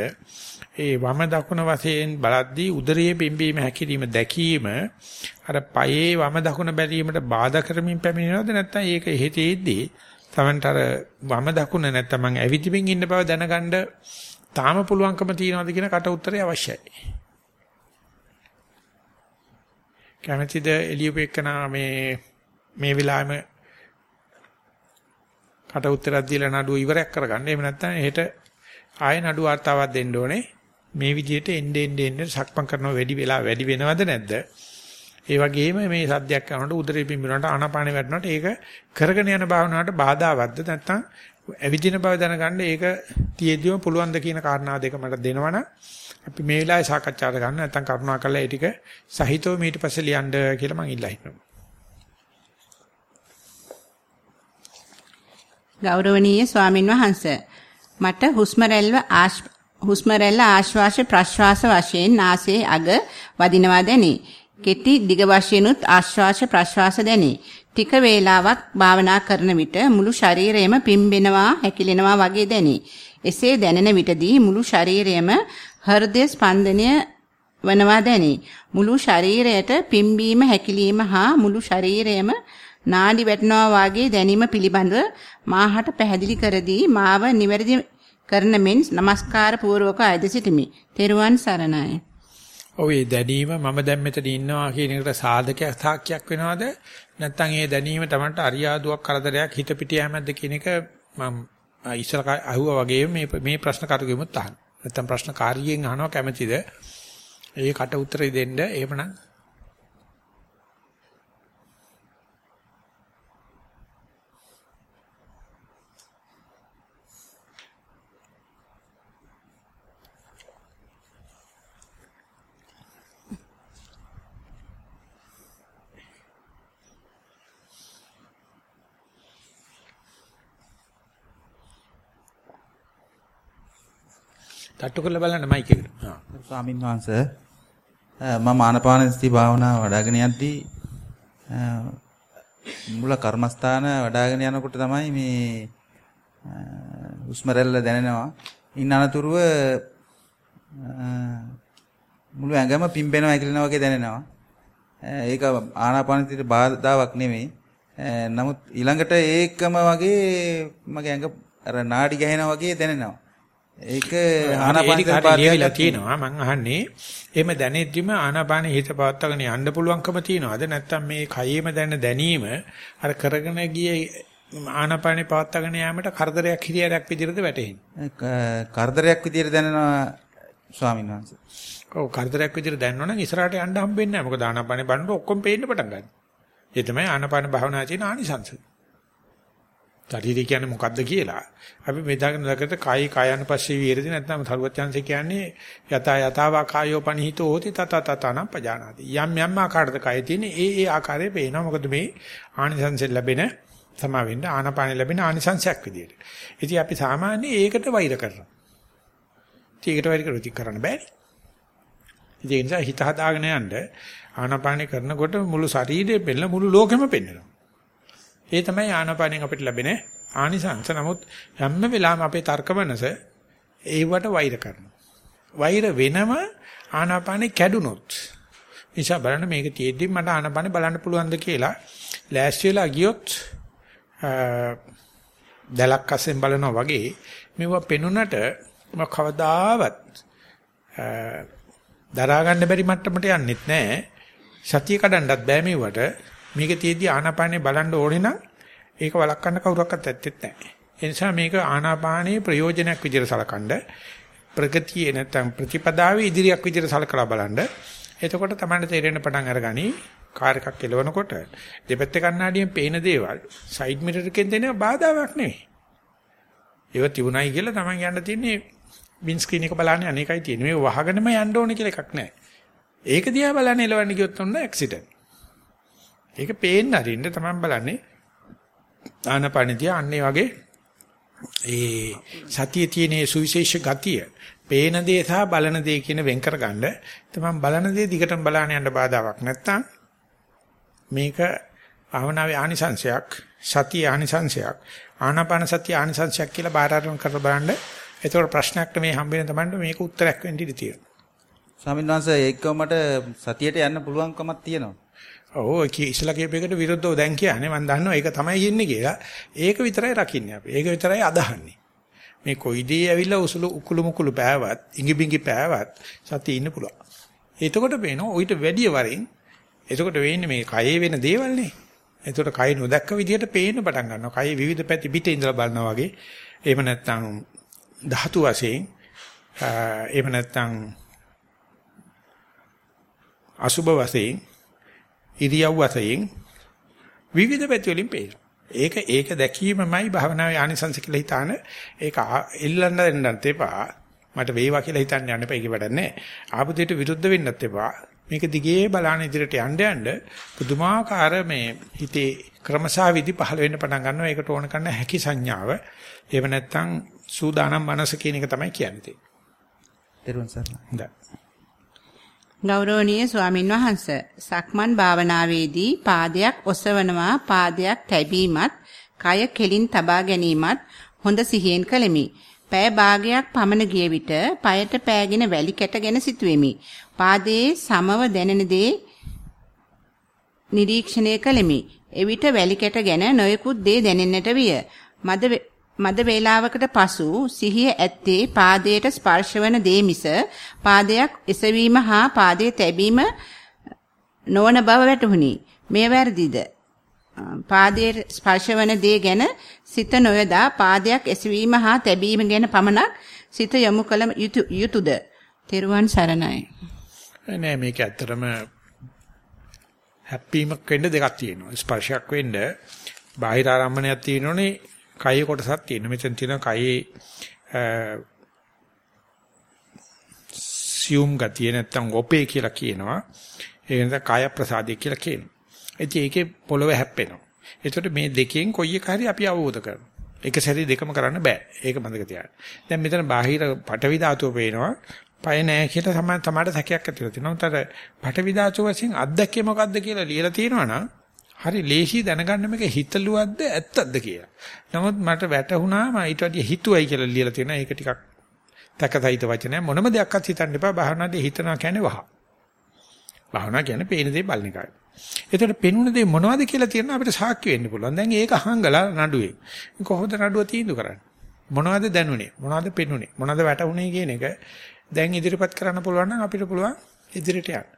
ඒ වම දකුණ වශයෙන් බලද්දී උදරයේ බිම්බීම හැකිලිම දැකීම අර පයේ වම දකුණ බැලීමට බාධා කරමින් පැමිණෙනවද? නැත්නම් ඒක හේතේදී තමන්ට අර වම දකුණ නැත්නම් මං ඇවිදිමින් ඉන්න බව දැනගන්න තාම පුළුවන්කම තියනවාද කියන කට උත්තරය අවශ්‍යයි. කැමැතිද එළියුපෙකනා මේ මේ වෙලාවෙම කට උත්තරයක් දීලා නඩුව ඉවරයක් කරගන්න. එහෙම නැත්නම් එහෙට ආයෙ නඩු වාතාවක් දෙන්න ඕනේ. මේ විදිහට එන්නේ එන්නේ සක්මන් කරනවා වැඩි වෙලා වැඩි වෙනවද නැද්ද? ඒ වගේම මේ සද්දයක් කරනකොට උදරේ පිම්බුනට ආනාපානෙ වැටෙනකොට ඒක කරගෙන යන භාවනාවට බාධාවත්ද නැත්නම් ඇවිදින බව දැනගන්න ඒක තියේදීම පුළුවන් ද කියන කාරණා දෙක මට දෙනවනම් අපි මේ වෙලාවේ සාකච්ඡාට ගන්න නැත්නම් කරුණාකරලා ඒ ටික සහිතව මීට පස්සේ ලියන්න කියලා මම ඉල්ලා හිටනවා ගෞරවනීය ස්වාමින් වහන්සේ මට හුස්ම රැල්ල හුස්ම රැල්ල ආශ්වාස ප්‍රශ්වාස වශයෙන් නාසයේ අග වදිනවා දැනේ. කෙටි දිග වශයෙන්ුත් ආශ්වාස ප්‍රශ්වාස දැනේ. ටික වේලාවක් භාවනා කරන විට මුළු ශරීරයම පිම්බෙනවා හැකිලෙනවා වගේ දැනේ. එසේ දැනෙන විටදී මුළු ශරීරයම හෘද ස්පන්දනය වනවා දැනේ. මුළු ශරීරයට පිම්බීම හැකිලිම හා මුළු ශරීරයම නාඩි වැටෙනවා වාගේ දැනීම පිළිබඳව මාහට පැහැදිලි කර දී මාව නිවැරදි කරන මෙන් নমස්කාර පූර්වක අයද සිටිමි. තෙරුවන් සරණයි. ඔව් ඒ දැනීම මම දැන් මෙතන ඉන්නවා කියන එකට සාධකයක් සාක්ෂියක් වෙනවද? නැත්නම් ඒ දැනීම Tamanට අරියාදුවක් කරදරයක් හිත පිට යෑමක්ද කියන එක මම ඉස්සර අහුවා වගේ මේ මේ ප්‍රශ්න කරුගෙමුත් අහන. නැත්නම් ප්‍රශ්න කාර්යයෙන් අහනවා කැමැතිද? ඒ කට උත්තරේ දෙන්න. එහෙමනම් තට්ටු කරලා බලන්න මයික් එකට. හා. ස්වාමින් වහන්සේ මම ආනාපාන සති භාවනාව වඩ아가න යද්දී මුල කර්මස්ථාන වඩ아가න යනකොට තමයි මේ හුස්ම රැල්ල දැනෙනවා. ඉන් අනතුරුව මුළු ඇඟම පිම්බෙනවා ඇකිලෙනවා වගේ දැනෙනවා. ඒක ආනාපානසතියට බාධාවක් නෙමෙයි. නමුත් ඊළඟට ඒකම වගේ මගේ ඇඟ අර නාඩි ගැහෙනවා වගේ දැනෙනවා. ඒක ආනාපානසති පාඩියලා තියෙනවා මම අහන්නේ එහෙම දැනෙද්දිම ආනාපානෙ හිත පවත්වාගෙන යන්න පුළුවන්කම තියනවාද නැත්නම් මේ කයෙම දැන දැනීම අර කරගෙන ගිය ආනාපානේ පවත්වාගෙන යාමට කරදරයක් හිරියරයක් විදිහට වැටෙන්නේ. කරදරයක් විදියට දැනෙනවා ස්වාමීන් වහන්සේ. ඔව් කරදරයක් විදිහට දැනනවනම් ඉස්සරහට යන්න හම්බෙන්නේ නැහැ. මොකද ආනාපානේ බලනකොට ඔක්කොම පේන්න පටන් ගන්නවා. ඒ තමයි ආනාපාන භාවනා තියෙන ආනිසංශ. ශරීරය කියන්නේ මොකද්ද කියලා. අපි මෙදාගෙන ලකට කායි කායන පස්සේ විහෙරදී නැත්නම් තරුවත් chance කියන්නේ යත යතාවා කායෝ පනිහිතෝ හෝති තත තතන පජානාති. යම් යම් ආකාරයක කය තියෙන ඒ ඒ ආකාරයේ පේනවා. මොකද මේ ආනිසංශයෙන් ලැබෙන තමා වෙන්න ආනාපානෙ ලැබෙන ආනිසංශයක් විදියට. ඉතින් අපි සාමාන්‍යයෙන් ඒකට වෛර කරනවා. ඒකට වෛර කරොත් කරන්න බෑනේ. ඒ නිසා හිත හදාගෙන යන්න ආනාපානෙ කරනකොට මුළු ශරීරය පෙන්න මුළු ලෝකෙම පෙන්නවා. ඒ තමයි ආනාපානෙන් අපිට ලැබෙන ආනිසංස. නමුත් හැම වෙලාවෙම අපේ තර්කමනස ඒවට වෛර කරනවා. වෛර වෙනම ආනාපානෙ කැඩුනොත්. නිසා බලන්න මේක තියෙද්දි මට ආනාපානෙ බලන්න පුළුවන්ද කියලා ලෑස්ති වෙලා ගියොත් දැලක් අස්සෙන් බලනවා වගේ මේවා පෙනුනට මම කවදාවත් දරා ගන්න බැරි මට්ටමට යන්නෙත් නැහැ. සතිය කඩන්නත් බෑ මේවට. මේක තියදී ආනාපානේ බලන්න ඕනේ නම් ඒක වළක්වන්න කවුරක්වත් ඇත්තෙත් නැහැ. ඒ නිසා මේක ආනාපානයේ ප්‍රයෝජනයක් විදිහට සලකනද ප්‍රගතිය නැත්නම් ප්‍රතිපදාවේ ඉදිරියක් විදිහට සලකලා බලන්න. එතකොට තමයි තේරෙන්න පටන් අරගනි කාර් එකක් එලවනකොට දෙපැත්තේ කණ්ණාඩියෙන් පේන දේවල් සයිඩ් මිරර් එකෙන් දෙන බාධාවක් නෙවෙයි. ඒව තිබුණයි කියලා තමයි යන්න තියෙන්නේ වින් ස්ක්‍රීන් එක බලන්නේ අනේකයි තියෙන්නේ. මේ වහගෙනම යන්න ඕනේ කියලා එකක් නැහැ. ඒක දිහා බලන්න එලවන්න ගියොත් ඔන්න ඇක්සිඩන්ට්. ඒක පේන්න අරින්න තමයි බලන්නේ. ආනපනදිය අන්නේ වගේ ඒ සතිය තියෙන සුවිශේෂ ගතිය පේන දේ සහ බලන දේ කියන වෙන් කරගන්න තමයි බලන දේ දිගටම බලන්න යන්න බාධාවක් නැත්තම් මේක භාවනාවේ ආනිසංශයක් සතිය ආනිසංශයක් ආනාපාන සතිය ආනිසංශයක් කියලා බාර අරන් කර බලන්න ඒතකොට ප්‍රශ්නයක් මේ හම්බෙන තමයි මේක උත්තරයක් වෙන්න ඉඩ තියෙනවා ස්වාමීන් වහන්සේ ඒකව මට සතියට යන්න පුළුවන්කමක් තියෙනවා. ඔව් කී ඉස්ලා කියපේකට විරුද්ධව දැන් කියන්නේ මම දන්නවා ඒක තමයි ඉන්නේ කියලා. ඒක විතරයි රකින්නේ අපි. ඒක විතරයි අදහන්නේ. මේ කොයි දේ ඇවිල්ලා උසුළු උකුළු මුකුළු පෑවත්, ඉඟි බිඟි පෑවත් සතිය ඉන්න පුළුවන්. එතකොට පේනවා ඔయిత වැඩි වරින් එතකොට වෙන්නේ මේ කයේ වෙන දේවල්නේ. එතකොට කය නොදැක්ක විදිහට පේන්න පටන් ගන්නවා. කයේ විවිධ පැති පිටේ ඉඳලා බලනවා වගේ. එහෙම නැත්නම් ධාතු වශයෙන් එහෙම නැත්නම් අසුබ වශයෙන් ඉරියව් වශයෙන් විවිධ පැති වලින් පේනවා. ඒක ඒක දැකීමමයි භාවනාවේ ආනිසංස කියලා හිතාන ඒක එල්ලන්න දෙන්නත් එපා. මට වේවා කියලා හිතන්න යන්න එපා. ඒක වැඩක් නැහැ. ආපු දෙයට විරුද්ධ වෙන්නත් එපා. මේක දිගේ බලන ඉදිරියට යන්න යන්න පුදුමාකාර මේ හිතේ ක්‍රමසාවිදි පහළ වෙන්න පටන් ගන්නවා. ඒකට ඕන කරන හැකි සංඥාව. එහෙම නැත්නම් සූදානම් මනස කියන එක තමයි කියන්නේ. ඊට සරණයි. හොඳයි. ගෞරවනීය ස්වාමින් වහන්සේ සක්මන් භාවනාවේදී පාදයක් ඔසවනවා පාදයක් තැබීමත් කය කෙලින් තබා ගැනීමත් හොඳ සිහියෙන් කළෙමි. පෑ භාගයක් පමණ ගිය විට পায়ට පෑගෙන වැලි කැටගෙන සිටුවෙමි. පාදයේ සමව දැනෙන දේ නිරීක්ෂණය කළෙමි. එවිට වැලි කැටගෙන නොයෙකුත් දේ දැනෙන්නට විය. මද මද වේලාවකට පසු සිහිය ඇත්තේ පාදයට ස්පර්ශවන දේ මිස පාදයක් එසවීම හා පාදයේ තැබීම නොවන බව වැටහුණි. මේ වැරදිද? පාදයේ ස්පර්ශවන දේ ගැන සිත නොයදා පාදයක් එසවීම හා තැබීම ගැන පමණක් සිත යොමු කළ යුතුයද? තෙරුවන් සරණයි. නෑ මේක ඇත්තටම හැප්පීමක් වෙන්න දෙකක් තියෙනවා. ස්පර්ශයක් වෙන්න බාහිර ආරම්භණයක් තියෙනෝනේ කයේ කොටසක් තියෙනවා. මෙතන තියෙන කයේ සියුම් ගතිය නැත්තම් ඔපේ කියලා කියනවා. ඒ නිසා කාය ප්‍රසාදය කියලා කියනවා. ඉතින් ඒකේ පොළව හැප්පෙනවා. ඒකට මේ දෙකෙන් කොයි එක හරි අපි අවබෝධ කරනවා. එක සැරේ දෙකම කරන්න බෑ. ඒක මතක තියාගන්න. දැන් මෙතන බාහිර පටවි ධාතුව පේනවා. පය නෑ කියලා තමයි තමාට සැකයක් ඇතිලා තියෙනවා. උන්ට පටවි ධාතුව වශයෙන් අත්දැකේ මොකද්ද කියලා ලියලා තියෙනවා නම් හරි ලේසි දැනගන්න මේක හිතලුවක්ද ඇත්තක්ද කියලා. නමුත් මට වැටහුණා මම ඊට වැඩිය හිතුවයි කියලා ලියලා තියෙනවා. ඒක ටිකක් තකතයිත වචනය. මොනම දෙයක්වත් හිතන්න එපා. භාවනාදී හිතනවා කියන්නේ වහ. භාවනා කියන්නේ පේන දේ බලන එකයි. ඒතර පෙනුන දේ මොනවද කියලා තියෙන අපිට සාක්ෂි වෙන්න පුළුවන්. දැන් ඒක හංගලා නඩුවේ. කොහොමද නඩුව තීන්දුව කරන්නේ? මොනවද දැනුනේ? මොනවද පෙනුනේ? මොනවද වැටුනේ කියන එක දැන් ඉදිරිපත් කරන්න පුළුවන් නම් අපිට පුළුවන් ඉදිරියට යන්න.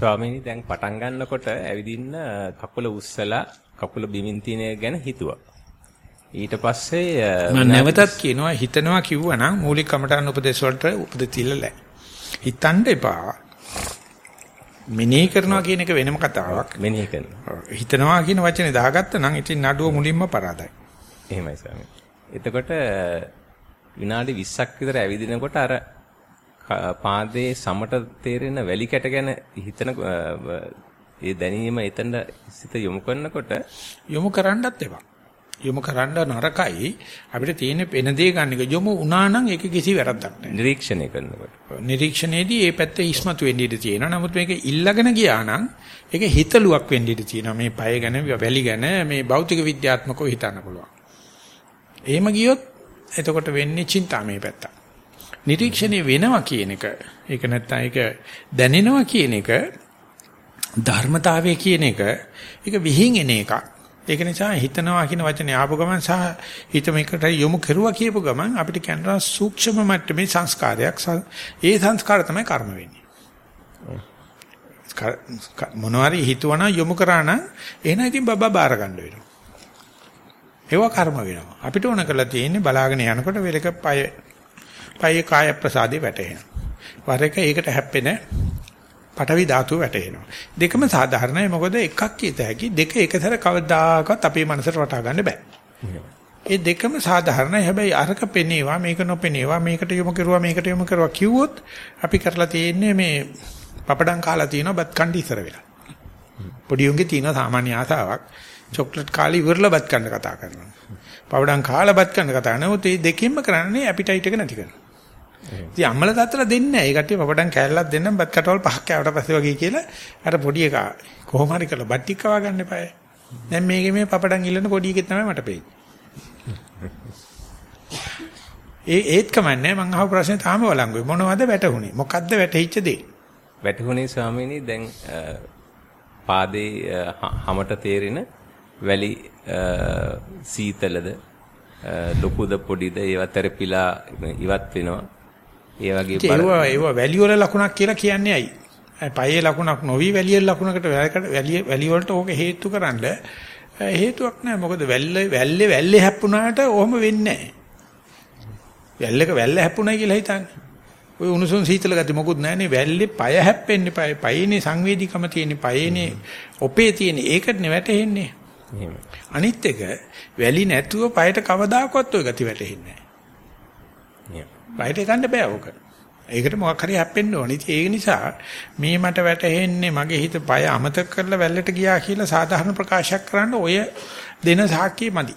ස්වාමීනි දැන් පටන් ගන්නකොට ඇවිදින්න කකුල උස්සලා කකුල බිමින් ගැන හිතුවා. ඊට පස්සේ මම නැවතත් කියනවා හිතනවා කිව්වනම් මූලික කමඨාන් උපදේශ වලට උපදෙතිල්ල හිතන්න එපා. මෙනෙහි කරනවා කියන එක වෙනම කතාවක්. මෙනෙහි කරනවා. හිතනවා කියන වචනේ දාගත්තා නම් ඉතින් නඩුව මුලින්ම පරාදයි. එහෙමයි ස්වාමී. එතකොට විනාඩි 20ක් විතර ඇවිදිනකොට අර පාදයේ සමට තේරෙන වැලි කැට ගැන හිතන ඒ දැනීම එතන සිත යොමු කරනකොට යොමු කරන්නත් එපා. යොමු කරන්න නරකයි අපිට තියෙන වෙන දේ ගන්න එක යොමු වුණා නම් ඒක කිසි වැරද්දක් නැහැ. නිරීක්ෂණය කරනකොට. නිරීක්ෂණයේදී මේ පැත්තේ ඉස්මතු වෙන්න ඉඩ තියෙනවා. නමුත් මේක ඉල්ලගෙන ගියා නම් ඒක හිතලුවක් වෙන්න ඉඩ තියෙනවා. මේ පය ගැන වැලි ගැන මේ භෞතික විද්‍යාත්මකව හිතන්න පුළුවන්. එහෙම ගියොත් එතකොට වෙන්නේ චින්තාමේ පැත්ත. නිරීක්ෂණය වෙනවා කියන එක ඒක නැත්තම් ඒක දැනෙනවා කියන එක ධර්මතාවය කියන එක ඒක විහිං එන එකක්. ඒක නිසා හිතනවා කියන වචනේ ආපු ගමන් සහ හිත මේකට යොමු කරුවා කියපු ගමන් අපිට කියනවා සූක්ෂම මට්ටමේ සංස්කාරයක්. ඒ සංස්කාර තමයි කර්ම වෙන්නේ. මොනවාරි හිතුවනම් යොමු කරා නම් එහෙනම් ඉතින් බබා බාර ගන්න වෙනවා. ඒවා කර්ම වෙනවා. අපිට ඕන කරලා තියෙන්නේ බලාගෙන යනකොට වෙලක පය පය කාය ප්‍රසාදේ වැටෙනවා. වර එක ඒකට හැප්පෙන පටවි ධාතුව වැටෙනවා. දෙකම සාධාරණයි මොකද එකක් කියත හැකි දෙක එකතර කවදාකවත් අපේ මනසට වටා ගන්න බෑ. ඒ දෙකම සාධාරණයි. හැබැයි අරක පෙනේවා මේක නොපෙනේවා මේකට යොමු කරුවා මේකට යොමු කරුවා කිව්වොත් අපි කරලා තියෙන්නේ මේ පපඩම් කාලා තියෙනවා බත් කන්න ඉස්සර වෙලා. පොඩි උන්ගේ තියෙන සාමාන්‍ය ආසාවක් චොක්ලට් කාලේ ඉවරලා බත් කන්න කතා කරනවා. පවඩම් කාලා බත් කන්න කතා කරනවා. ඒ දෙකෙන්ම කරන්නේ ඇපිටයිට් එක නැති කරනවා. ඉතින් අම්මලා තාත්තලා දෙන්නේ නැහැ. ඒ කට්ටිය පපඩම් කෑල්ලක් දෙන්නම් බත් කටවල් පහක් කෑවට පස්සේ වගේ කියලා අර පොඩි එකා කොහොම හරි කරලා බත් ටික කවා ගන්න එපායි. දැන් මේකේ මේ පපඩම් ඉල්ලන පොඩි එකෙක් තමයි මට පෙන්නේ. ඒ ඒත් කමන්නේ මං අහපු ප්‍රශ්නේ තාම වළංගුයි. මොනවද වැටුනේ? මොකද්ද වැටහිච්ච දේ? වැටුනේ ස්වාමීනි දැන් පාදේ හැමත තේරෙන වැලි සීතලද ලොකුද පොඩිද ඒවත් ඇරපිලා ඉවත් වෙනවා. ඒ වගේ ඒවා ඒවා වැලි වල ලකුණක් කියලා කියන්නේ ඇයි? පයේ ලකුණක් නොවි වැලි වල ලකුණකට වැලි වැලි වලට ඕක හේතු කරන්න හේතුවක් නැහැ. මොකද වැල්ලේ වැල්ලේ වැල්ලේ හැප්පුණාට ඔහොම වෙන්නේ නැහැ. වැල්ලක වැල්ල හැප්පුණයි කියලා හිතන්නේ. ඔය උණුසුම් සීතල ගති මොකුත් නැහැනේ වැල්ලේ පය හැප්පෙන්නේ පය පයේනේ සංවේදීකම තියෙන්නේ පයේනේ ඔපේ තියෙන්නේ ඒකටනේ වැටෙන්නේ. අනිත් එක වැලි නැතුව පයට කවදාකවත් ඔය ගති වැටෙන්නේ නැහැ. පයට ගන්න බෑ ඕක. ඒකට මොකක් හරි හැප්පෙන්න ඕනේ. ඒක නිසා මේ මට වැටෙන්නේ මගේ හිත පය අමතක කරලා වැල්ලට ගියා කියලා සාධාරණ ප්‍රකාශයක් කරන්න ඔය දෙන සාක්කිය මදි.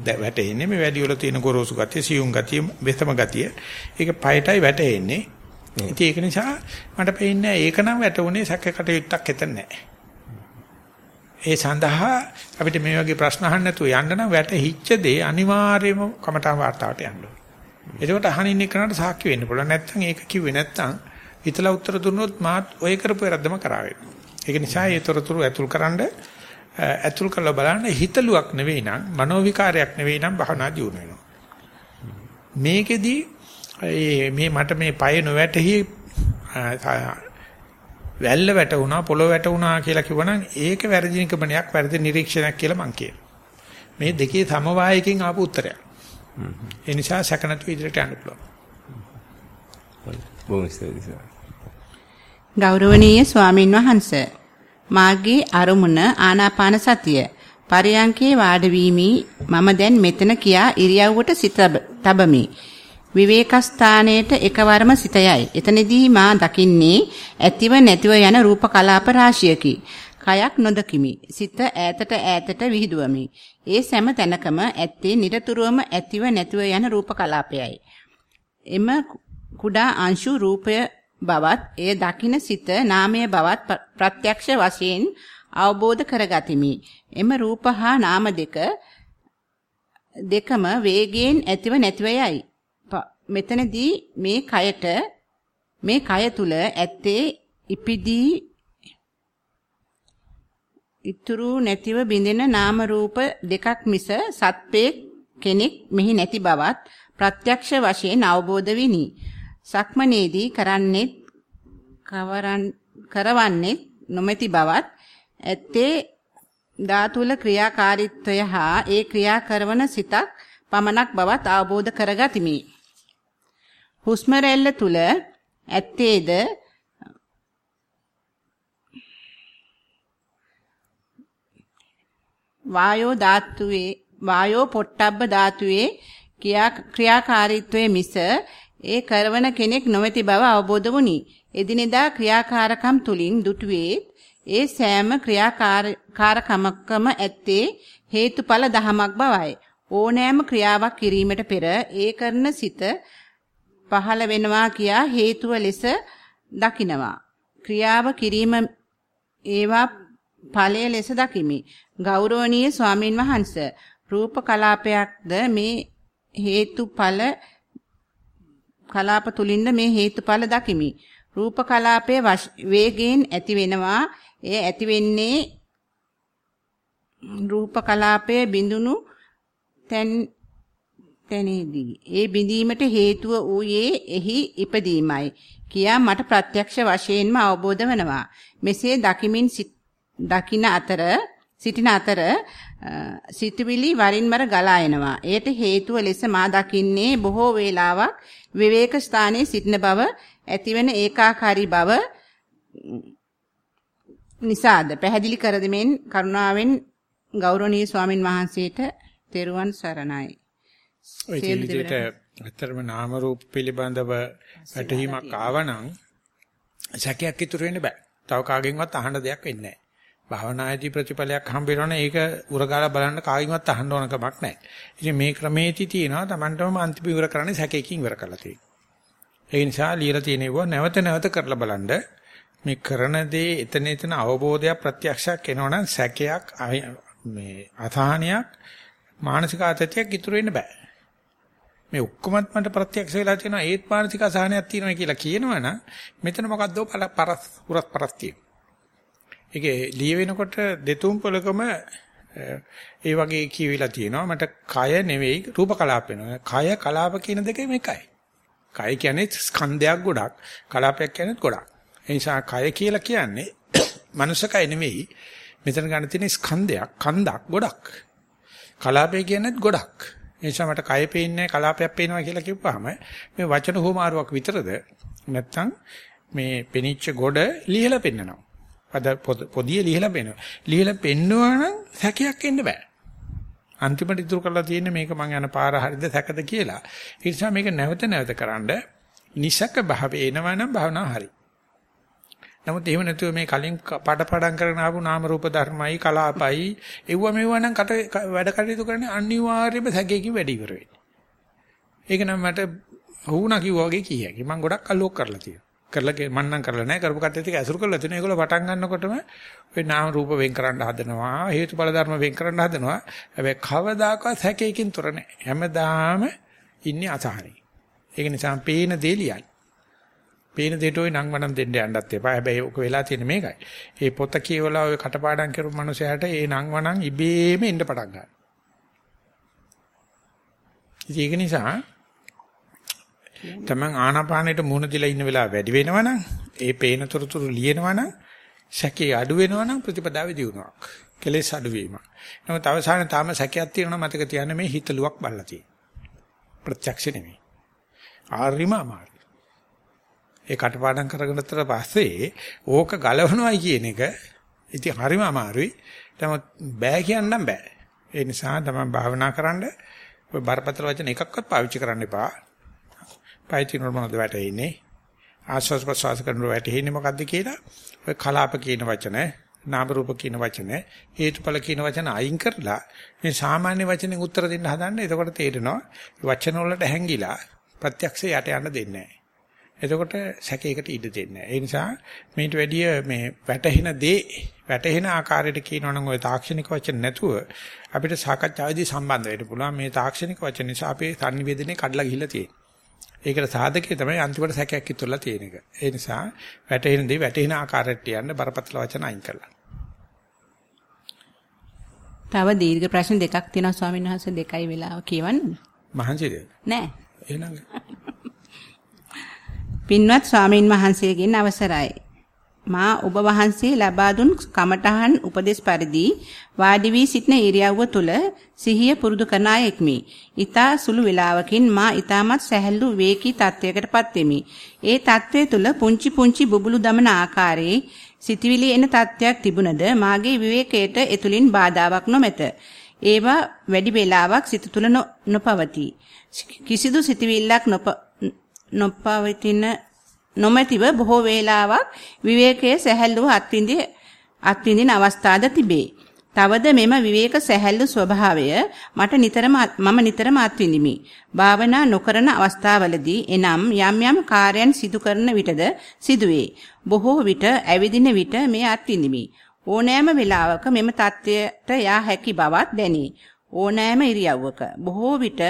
දැන් වැටෙන්නේ මේ වැඩි වල තියෙන ගොරෝසු ගතිය, සියුම් ගතිය, වෙතම ගතිය. ඒක පයටයි වැටෙන්නේ. ඉතින් ඒක නිසා මට පේන්නේ ඒක නම් වැටුනේ සැකකට යුක්තක් එතන නැහැ. ඒ සඳහා අපිට මේ වගේ ප්‍රශ්න අහන්න නැතුව යන්න නම් වැටහිච්ච දේ අනිවාර්යයෙන්ම කමටා වාර්තාවට යන්න ඕනේ. එතකොට අහනින් එක්කනට සාක්ෂි වෙන්න පුළුවන්. නැත්නම් ඒක කිව්වේ නැත්නම් හිතලා උත්තර දුන්නොත් මාත් ඔය කරපු වැරද්දම කරාවේ. ඒක නිසා ඒ තොරතුරු ඇතුල්කරනද ඇතුල් කරලා බලන්න හිතලුවක් නෙවෙයි නම් මනෝ විකාරයක් නෙවෙයි නම් භවනා දියුණු වෙනවා. මේකෙදි මේ මට මේ පය නොවැටහි වැල්ල වැටුණා පොළොව වැටුණා කියලා කිව්වනම් ඒක වැරදි නිකමනයක් වැරදි නිරීක්ෂණයක් කියලා මං කියනවා. මේ දෙකේ සමவாயකින් ආපු උත්තරයක්. ඒ නිසා සැකනතු ඉදිරියට යන්න පුළුවන්. බොහොම ස්තුතියි. ගෞරවනීය ස්වාමින් වහන්සේ මාගේ අරමුණ ආනාපාන සතිය පරයන්කේ වාඩ මම දැන් මෙතන කියා ඉරියව්වට සිත තබමි. විවේක ස්ථානයේට එකවරම සිත යයි. එතනදී මා දකින්නේ ඇතිව නැතිව යන රූප කලාප රාශියකි. කයක් නොදකිමි. සිත ඈතට ඈතට විහිදුවමි. ඒ සෑම තැනකම ඇත්තේ নিরතුරුවම ඇතිව නැතිව යන රූප කලාපයයි. එම කුඩා අංශු රූපය බවත් එය දකින සිත නාමය බවත් ප්‍රත්‍යක්ෂ වශයෙන් අවබෝධ කරගතිමි. එම රූප හා නාම දෙක දෙකම වේගයෙන් ඇතිව නැතිව යයි. මෙතනදී මේ කයට මේ කය තුල ඇත්තේ ඉපිදී ඉතුරු නැතිව බිඳෙන නාම රූප දෙකක් මිස සත්පේ කෙනෙක් මෙහි නැති බවත් ප්‍රත්‍යක්ෂ වශයෙන් අවබෝධ විනි. සක්මනේදී කරන්නේ කවරන් කරවන්නේ නොමැති බවත් ඇත්තේ ධාතුල ක්‍රියාකාරීත්වය හා ඒ ක්‍රියා කරන සිතක් පමණක් බවත් අවබෝධ කරගතිමි. හුස්ම රැල්ල තුල ඇත්තේද වායෝ ධාතුවේ වායෝ පොට්ටබ්බ ධාතුවේ ක්‍රියාකාරීත්වයේ මිස ඒ කරවන කෙනෙක් නොමැති බව අවබෝධ වුණි. එදිනෙදා ක්‍රියාකාරකම් තුලින් දුටුවේ ඒ සෑම ක්‍රියාකාරකමකම ඇත්තේ හේතුඵල දහමක් බවයි. ඕනෑම ක්‍රියාවක් කිරීමට පෙර ඒ කරන සිත පහළ වෙනවා කියා හේතුව ලෙස දකිනවා. ක්‍රියාව කිරීම ඒවා ඵලය ලෙස දකිමි. ගෞරවනීය ස්වාමින් වහන්සේ රූප කලාපයක්ද මේ හේතුඵල කලාප තුලින්ද මේ හේතුඵල දකිමි. රූප කලාපයේ වේගයෙන් ඇති වෙනවා. ඒ ඇති වෙන්නේ රූප කලාපයේ බිඳුණු තැන් තැනේදී. ඒ බිඳීමට හේතුව ඌයේ එහි ඉපදීමයි. කියා මට ප්‍රත්‍යක්ෂ වශයෙන්ම අවබෝධ වෙනවා. මෙසේ දකිමින් දකින අතර සිටින අතර සිතුවිලි වරින් වර ගලා එනවා. එයට හේතුව ලෙස මා දකින්නේ බොහෝ වේලාවක් විවේක ස්ථානයේ සිටින බව ඇතිවන ඒකාකාරී බව නිසාද පැහැදිලි කර දෙමින් කරුණාවෙන් ගෞරවනීය ස්වාමින් වහන්සේට තෙරුවන් සරණයි. ඔය විදිහට අතරම නාම රූප පිළිබඳව වැටහීමක් ආවනම් සැකයක් ඉතුරු වෙන්න බෑ. තව කාගෙන්වත් අහන්න දෙයක් වෙන්නේ නැහැ. භාවනායේදී ප්‍රතිඵලයක් හම්බ වෙනවනේ ඒක උරගාලා බලන්න කාගෙන්වත් අහන්න ඕන කමක් නැහැ. ඉතින් මේ ක්‍රමේදී තියෙනවා Tamanටම අන්තිම ඉවර කරන්නේ සැකයකින් ඉවර කරලා තියෙනවා. ඒ නිසා ලියලා තියෙනවා නැවත නැවත කරලා බලන්න මේ කරන දේ එතන එතන අවබෝධයක් ප්‍රත්‍යක්ෂයක් එනවනම් සැකයක් මේ අසහනයක් මානසික ආතතියක් ඉතුරු වෙන්න බෑ. මේ ඔක්කොමත් මට ප්‍රත්‍යක්ෂ වෙලා තියෙනවා ඒත් මානසික අසහනයක් තියෙනවා කියලා කියනවනම් මෙතන මොකද්ද පරස් පුරස් පරස් තියෙනවා. ඒකේ ලියවෙනකොට දෙතුන් පොලකම ඒ වගේ කියවිලා තියෙනවා මට කය නෙවෙයි රූප කලාප වෙනවා. කය කලාප කියන දෙකම එකයි. කය කියන්නේ ස්කන්ධයක් ගොඩක්, කලාපයක් කියන්නේ ගොඩක්. ඒ නිසා කය කියලා කියන්නේ [coughs] මනුෂ්‍ය කය නෙවෙයි. මෙතන ගන්න තියෙන ස්කන්ධයක්, කන්දක් ගොඩක්. කලාපය කියන්නේත් ගොඩක්. ඒ නිසා මට කය පේන්නේ කලාපයක් පේනවා කියලා කිව්වහම මේ වචන හොමාරුවක් විතරද නැත්නම් මේ පෙනිච්ච ගොඩ ලියලා පෙන්නනවා. අද පොදිය ලියලා පෙන්නනවා. ලියලා පෙන්නවා නම් සැකයක් එන්න බෑ. අන්තිමට ඉතුරු කරලා තියෙන්නේ මේක මං යන පාර හරියද සැකද කියලා. ඒ නිසා මේක නැවත නැවත කරන්ඩ නිසක භාවය එනවනම් භාවනාව හරි. නමුත් එහෙම නැතුව මේ කලින් පඩපඩම් කරගෙන ආපු නාම රූප ධර්මයි කලාපයි එව්ව මෙව්ව නම් කට වැඩ කටයුතු කරන්නේ අනිවාර්යයෙන්ම සැකයකින් වැඩි ඉවර වෙන්නේ. ඒක නම් මට වුණා කිව්වා වගේ කීයකි. මම ගොඩක් අලෝක කරලා තියෙනවා. කරලා මම නම් කරලා නැහැ කරපු කට්ටිය ටික ඇසුරු කරලා තියෙනවා. ඒගොල්ලෝ පටන් ගන්නකොටම ඔය නාම රූප වෙන් කරන්න හදනවා. හේතුඵල ධර්ම වෙන් කරන්න හදනවා. හැබැයි කවදාකවත් හැකේකින් තොර නැහැ. හැමදාම ඉන්නේ අසහනේ. ඒක නිසා පේන දේ ලියන්න. පේන දෙයට ඔය නම් වණන් දෙන්න යන්නත් එපා. හැබැයි ඔක වෙලා තියෙන්නේ මේකයි. ඒ පොත කියවලා ඔය කටපාඩම් කරපු මනුස්සයාට ඒ නම් වණන් ඉබේම එන්න පටන් ගන්නවා. ඒක නිසා තමන් ආනාපානෙට මුහුණ දීලා ඉන්න වෙලාව වැඩි වෙනවනම් ඒ පේන තොරතුරු ලියනවනම් සැකේ අඩු වෙනවනම් ප්‍රතිපදාවේ දියුණුවක්. කෙලෙස් අඩු වීමක්. නමුත් අවසානයේ තාම සැකයක් තියෙනවා මතක තියාගන්න මේ හිතලුවක් බල්ලා තියෙන. ප්‍රත්‍යක්ෂ නෙමෙයි. ආරිම අමාරු. ඒ කටපාඩම් කරගෙනතර පස්සේ ඕක ගලවනවයි කියන එක ඉතින් හරිම අමාරුයි. නමුත් බෑ කියන්නම් බෑ. ඒ නිසා තමයි භාවනා කරන්න ඔය බරපතල වචන එකක්වත් පාවිච්චි කරන්න එපා. පයිතිනොල් මොනවද වැටෙන්නේ? ආස්වාස් ප්‍රසවාස කරනකොට වැටෙන්නේ මොකද්ද කියලා ඔය කලාප කියන වචන, නාම රූප කියන වචන, හේතුඵල කියන වචන අයින් කරලා මේ සාමාන්‍ය වචනෙන් උත්තර දෙන්න හදන්න. එතකොට තේරෙනවා වචන වලට හැංගිලා ප්‍රත්‍යක්ෂ යට යන්න දෙන්නේ නැහැ. එතකොට සැකයකට ඉඩ දෙන්නේ නැහැ. ඒ නිසා මේට වැඩිය මේ වැටහෙන දේ වැටහෙන ආකාරයට කියනවනම් ওই තාක්ෂණික වචන නැතුව අපිට සාකච්ඡාවේදී සම්බන්ධ වෙන්න පුළුවන්. මේ තාක්ෂණික වචන නිසා අපේ සංනිවේදනයේ කඩලා ගිහිල්ලා තියෙනවා. ඒකට සාධකයේ තමයි අන්තිමට සැකයක් ඉතුරුලා තියෙන එක. ඒ නිසා වැටහෙන දේ වැටහෙන ආකාරයට යන්න බරපතල වචන අයින් කරලා. තව දීර්ඝ ප්‍රශ්න දෙකක් තියෙනවා ස්වාමීන් වහන්සේ දෙකයි වෙලාව කියවන්න. මහන්සියද? නෑ. එහෙනම් පින්වත් ස්වාමීන් වහන්සේගෙන් අවසරයි. මා ඔබ වහන්සේ ලබා දුන් කමඨහන් උපදේශ පරිදි වාඩි වී සිටින ඉරියව්ව තුල සිහිය පුරුදු කරන අයෙක්මි. ඊතා සුළු වේලාවකින් මා ඊ타මත් සැහැල්ලු වේකී තත්වයකටපත් වෙමි. ඒ තත්වය තුල පුංචි පුංචි බුබුලු දමන ආකාරයේ සිතවිලි එන තත්වයක් තිබුණද මාගේ විවේකයට එතුලින් බාධාවක් නොමැත. ඒවා වැඩි වේලාවක් සිත තුල නොපවතී. කිසිදු සිතවිල්ලක් නොපවතින නොමැතිව බොහෝ වේලාවක් විවේකයේ සැහැල්ලුව අත්විඳි අත්විඳින අවස්ථාද තිබේ. තවද මෙම විවේක සැහැල්ලු ස්වභාවය මට නිතරම මම නිතරම අත්විඳිමි. භාවනා නොකරන අවස්ථාවලදී එනම් යම් යම් කාර්යයන් සිදු කරන විටද සිදුවේ. බොහෝ විට ඇවිදින විට මේ අත්විඳිමි. ඕනෑම වෙලාවක මෙම தත්වයට යා හැකි බවත් දැනේ. ඕනෑම ඉරියව්වක බොහෝ විට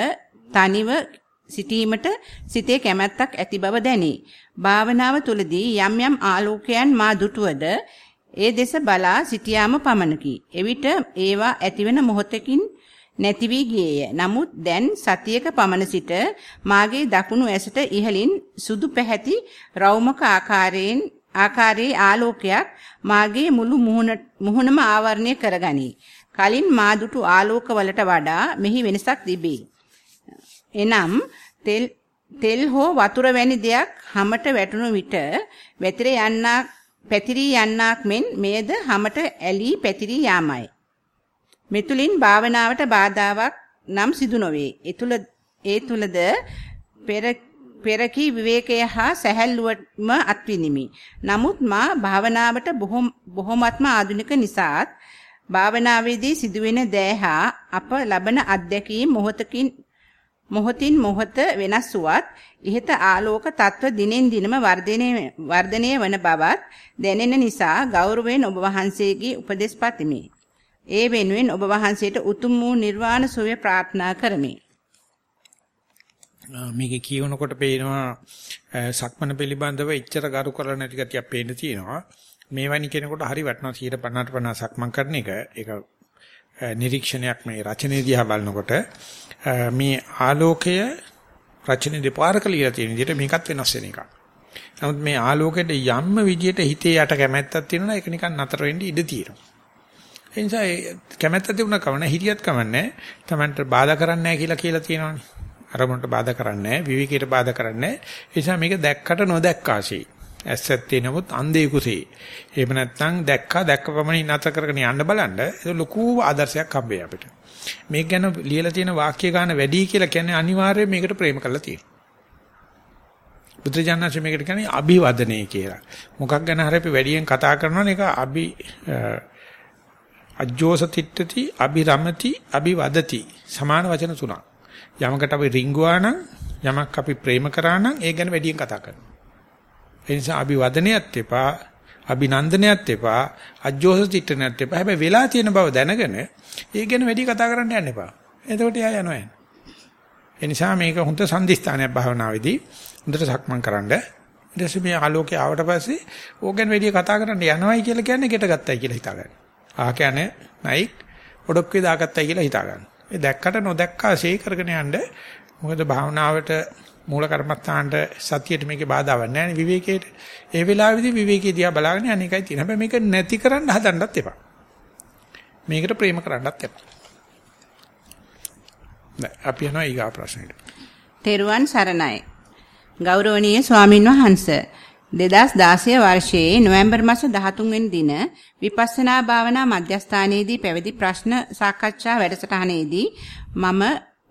තනිව සිටීමට සිතේ කැමැත්තක් ඇති බව දැනේ. භාවනාව තුළදී යම් යම් ආලෝකයන් මා දුටුවද ඒ දෙස බලා සිටියාම පමණකි. එවිට ඒවා ඇතිවෙන මොහොතකින් නැති වී ගියේය. නමුත් දැන් සතියක පමණ සිට මාගේ දකුණු ඇසට ඉහළින් සුදු පැහැති රෞමක ආකාරයෙන් ආකාරයේ ආලෝකයක් මාගේ මුළු මුහුණම ආවරණය කරගනී. කලින් මා දුටු ආලෝකවලට වඩා මෙහි වෙනසක් තිබේ. එනම් තෙල් තෙල් හෝ වතුර වැනි දෙයක් හැමට වැටුණු විට වැතිර යන්නක් පැතිරී යන්නක් මෙන් මේද හැමට ඇලී පැතිරී යාමයි. මෙතුලින් භාවනාවට බාධාවක් නම් සිදු නොවේ. ඒ තුල ඒ තුලද පෙර පෙරකී විවේකය හා සැහැල්ලුවම අත්විඳිමි. නමුත් මා භාවනාවට බොහොමත්ම ආධුනික නිසාත් භාවනාවේදී සිදුවෙන දෑ හා අප ලබන අත්දැකීම් මොහොතකින් මොහොතින් මොහොත වෙනස් වුවත් ඉහත ආලෝක තත්ව දිනෙන් දිනම වර්ධනය වර්ධනය වන බවත් දැනෙන නිසා ගෞරවයෙන් ඔබ වහන්සේගේ උපදෙස් පතමි. ඒ වෙනුවෙන් ඔබ වහන්සේට උතුම් වූ නිර්වාණ සුවය ප්‍රාර්ථනා කරමි. මේකේ කියවනකොට පේනවා සක්මන පිළිබඳව එච්චර ගරු කරලා නැති ගතියක් පේන්න තියෙනවා. මේ වැනි කෙනෙකුට හරි වටනවා 150 50 සක්මන් කරන එක. ඒක නිරීක්ෂණයක් මේ රචනයේ දිහා බලනකොට මේ ආලෝකය රචනයේ දෙපාරක ලියලා තියෙන විදිහට මේකත් වෙනස් වෙන එකක්. නමුත් මේ ආලෝකයට යම්ම විදියට හිතේ යට කැමැත්තක් තියෙනවා ඒක නිකන් නතර වෙන්න ඉඩ තියෙනවා. ඒ නිසා කැමැත්ත තිබුණා කවන්න හිරියත් කවන්නේ තමන්ට බාධා කරන්නේ නැහැ කියලා කියලා තියෙනවානේ. අරමුණට බාධා කරන්නේ නැහැ විවිකයට බාධා කරන්නේ නැහැ. ඒ නිසා මේක දැක්කට නොදැක්කාසී. ඇස්සත්තේ නමුත් අන්ධේ කුසේ. එහෙම නැත්නම් දැක්කා දැක්ක පමණින් නැතර කරගෙන යන්න බලන්න ඒක ලොකු ආදර්ශයක් හම්බෙයි අපිට. මේක ගැන ලියලා තියෙන වාක්‍ය ගන්න වැඩි කියලා කියන්නේ අනිවාර්යයෙන් මේකට ප්‍රේම කරලා තියෙනවා. බුදුජානනාංශ මේකට කියන්නේ අභිවදනය කියලා. මොකක් ගැන හරි අපි වැඩියෙන් කතා කරනවා ඒක අභි අජ්ජෝස තිට්ඨති අභිරමති අභිවදති සමාන වචන තුනක්. යමකට අපි රිංගුවා නම් යමක් අපි ප්‍රේම කරා නම් ඒ ගැන වැඩියෙන් කතා කරනවා. ඒ නිසා අභිවදනයත් එපා අභිනන්දනයත් එපා අජ්ජෝස තිට්ඨනයත් එපා. හැබැයි වෙලා තියෙන බව දැනගෙන ඒ ගැන වැඩි කතා කරන්න යන්න එපා. එතකොට එයා යනවා යන. ඒ නිසා මේක හොඳ සම්දිස්ථානයක් භාවනාවේදී හොඳට සක්මන් කරන්න. ඊට පස්සේ මේ ආලෝකය ආවට පස්සේ ඕක ගැන වැඩි කතා කරන්න යනවයි කියලා කියන්නේ ගෙට ගත්තයි කියලා හිතාගන්න. ආ කියන්නේ නයික් ඔඩොක්කේ දාගත්තයි කියලා හිතාගන්න. ඒ දැක්කට නොදැක්කා ෂේ කරගෙන යන්න. මොකද භාවනාවට මූල කර්මස්ථානට සතියට මේකේ බාධාවක් නැහැ නේ විවේකයට. ඒ වෙලාවේදී විවේකී දිහා බලාගෙන අනේකයි තියෙන. හැබැයි මේක නැති කරන්න හදන්නත් එපා. මේකට ප්‍රේම කරන්නත් එපා. අපි යනවා ඊගා ප්‍රශ්නෙට. තෙරුවන් සරණයි. ගෞරවනීය ස්වාමින් වහන්සේ 2016 වර්ෂයේ නොවැම්බර් මාස 13 වෙනි දින විපස්සනා භාවනා මධ්‍යස්ථානයේදී පැවති ප්‍රශ්න සාකච්ඡා වැඩසටහනේදී මම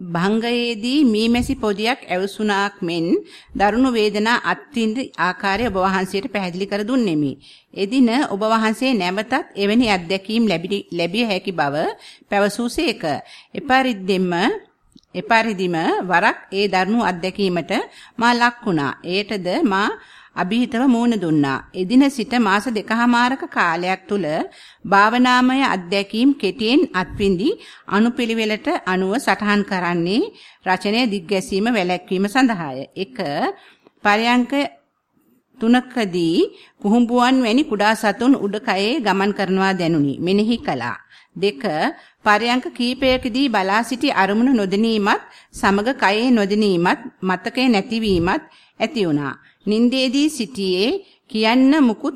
භංගයේදී මීමැසි පොදියක් ඇවසුණාක් මෙන් දරුණු වේදනා අත්විඳ ආකාරය ඔබ වහන්සේට පැහැදිලි කර දුන්නෙමි. එදින ඔබ වහන්සේ නැවතත් එවැනි අත්දැකීම් ලැබිය හැකි බව පැවසූසේක. එපරිද්දෙම එපරිදිම වරක් ඒ දරුණු අත්දැකීමට මා ලක් වුණා. එයටද මා අභීතව මූණ දුන්නා. එදින සිට මාස දෙකහමාරක කාලයක් තුල භාවනාමය අධ්‍යක්ීම් කෙටියෙන් අත්විඳි අනුපිළිවෙලට අනුව සටහන් කරන්නේ රචනය දිග්ගැසීම වැළැක්වීම සඳහාය. 1. පරයන්ක තුනකදී කුහුඹුවන් වැනි කුඩා සතුන් උඩකයේ ගමන් කරනවා දැනුනි. මෙනෙහි කළා. දෙක පරයන්ක කීපයකදී බලා සිටි අරමුණු නොදැනීමත් සමග කයේ නොදැනීමත් මතකයේ නැතිවීමත් ඇති වුණා. නින්දේදී සිටියේ කියන්න මුකුත්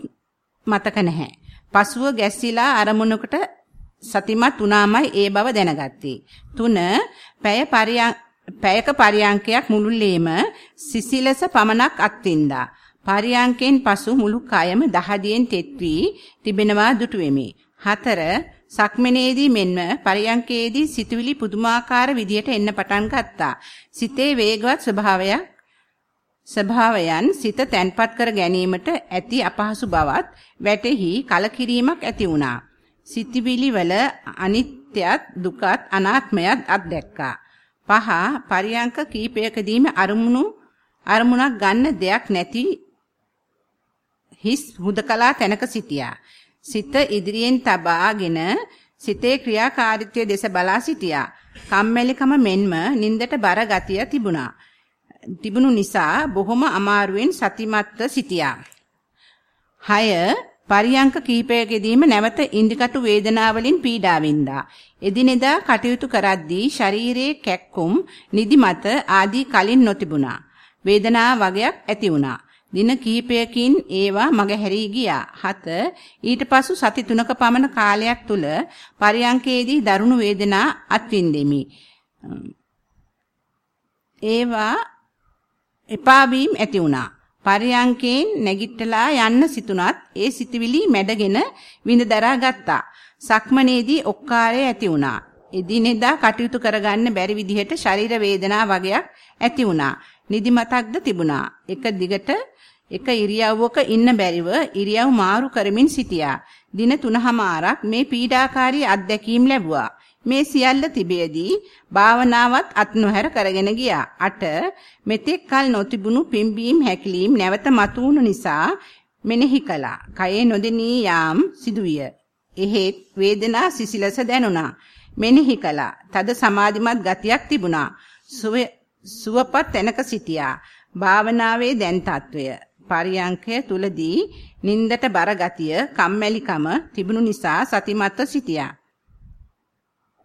මතක නැහැ. පසුව ගැස්සිලා අරමුණකට සතිමත් වුණාමයි ඒ බව දැනගත්තේ. 3. පැය පැයක පරියංකයක් මුළුල්ලේම සිසිලස පමණක් අත්විඳා. පරියංකෙන් පසු මුළු කයම දහදියෙන් තෙත් වී තිබෙනවා දුටු වෙමි. 4. සක්මනේදී මෙන්ම පරියංකේදී සිතුවිලි පුදුමාකාර විදියට එන්න පටන් ගත්තා. සිතේ වේගවත් ස්වභාවයක් ස්වභාවයන් සිත තැන්පත් කර ගැනීමට ඇති අපහසු බවත් වැටෙහි කලකිරීමක් ඇති වුණා. සිතිවිලි වල අනිත්‍යත් දුකත් අනාත්මයත් අත්දැක්කා. පහ පරියංක කීපයකදීම අරමුණු අරමුණක් ගන්න දෙයක් නැති හිස් හුදකලා තැනක සිටියා. සිත ඉදිරියෙන් තබාගෙන සිතේ ක්‍රියාකාරීත්වය දෙස බලා සිටියා. කම්මැලිකම මෙන්ම නින්දට බර ගතිය තිබුණා. තිබුණු නිසා බොහොම අමාරුවෙන් සතිමත්ව සිටියා. 6 පරියංක කීපයකදීම නැවත ඉන්දිකටු වේදනාවලින් පීඩා වින්දා. එදිනෙදා කටයුතු කරද්දී ශරීරයේ කැක්කුම්, නිදිමත ආදී කලින් නොතිබුණා. වේදනා වගයක් ඇති වුණා. දින කිහිපයකින් ඒවා මගහැරී ගියා. 7 ඊට පසු සති 3ක පමණ කාලයක් තුල පරියංකේදී දරුණු වේදනා අත්විඳෙමි. ඒවා එපා වීම ඇති වුණා. පරියංකේන් නැගිටලා යන්න සිතුණත් ඒ සිතුවිලි මැඩගෙන විඳ දරා ගත්තා. සක්මනේදී ඔක්කාරය ඇති වුණා. එදිනෙදා කටයුතු කරගන්න බැරි විදිහට ශරීර වේදනා වගේක් ඇති වුණා. නිදිමතක්ද තිබුණා. එක දිගට එක ඉරියව්වක ඉන්න බැරිව ඉරියව් මාරු කරමින් සිටියා. දින තුනමාරක් මේ පීඩාකාරී අත්දැකීම් ලැබුවා. මේ සියල්ල තිබේදී භාවනාවත් අත් නොහැර කරගෙන ගියා. අට මෙතෙක් කල නොතිබුණු පිම්බීම් හැකිලීම් නැවත මතුවුණු නිසා මෙනෙහි කළා. කයේ නොදෙනී යාම් සිදුවිය. එහෙත් වේදනා සිසිලස දැනුණා. මෙනෙහි කළා. තද සමාධිමත් ගතියක් තිබුණා. සුවපත් තැනක සිටියා. භාවනාවේ දැන් తত্ত্বය පරියංකය තුලදී නින්දට බර ගතිය, කම්මැලිකම තිබුණු නිසා සතිමත්ව සිටියා.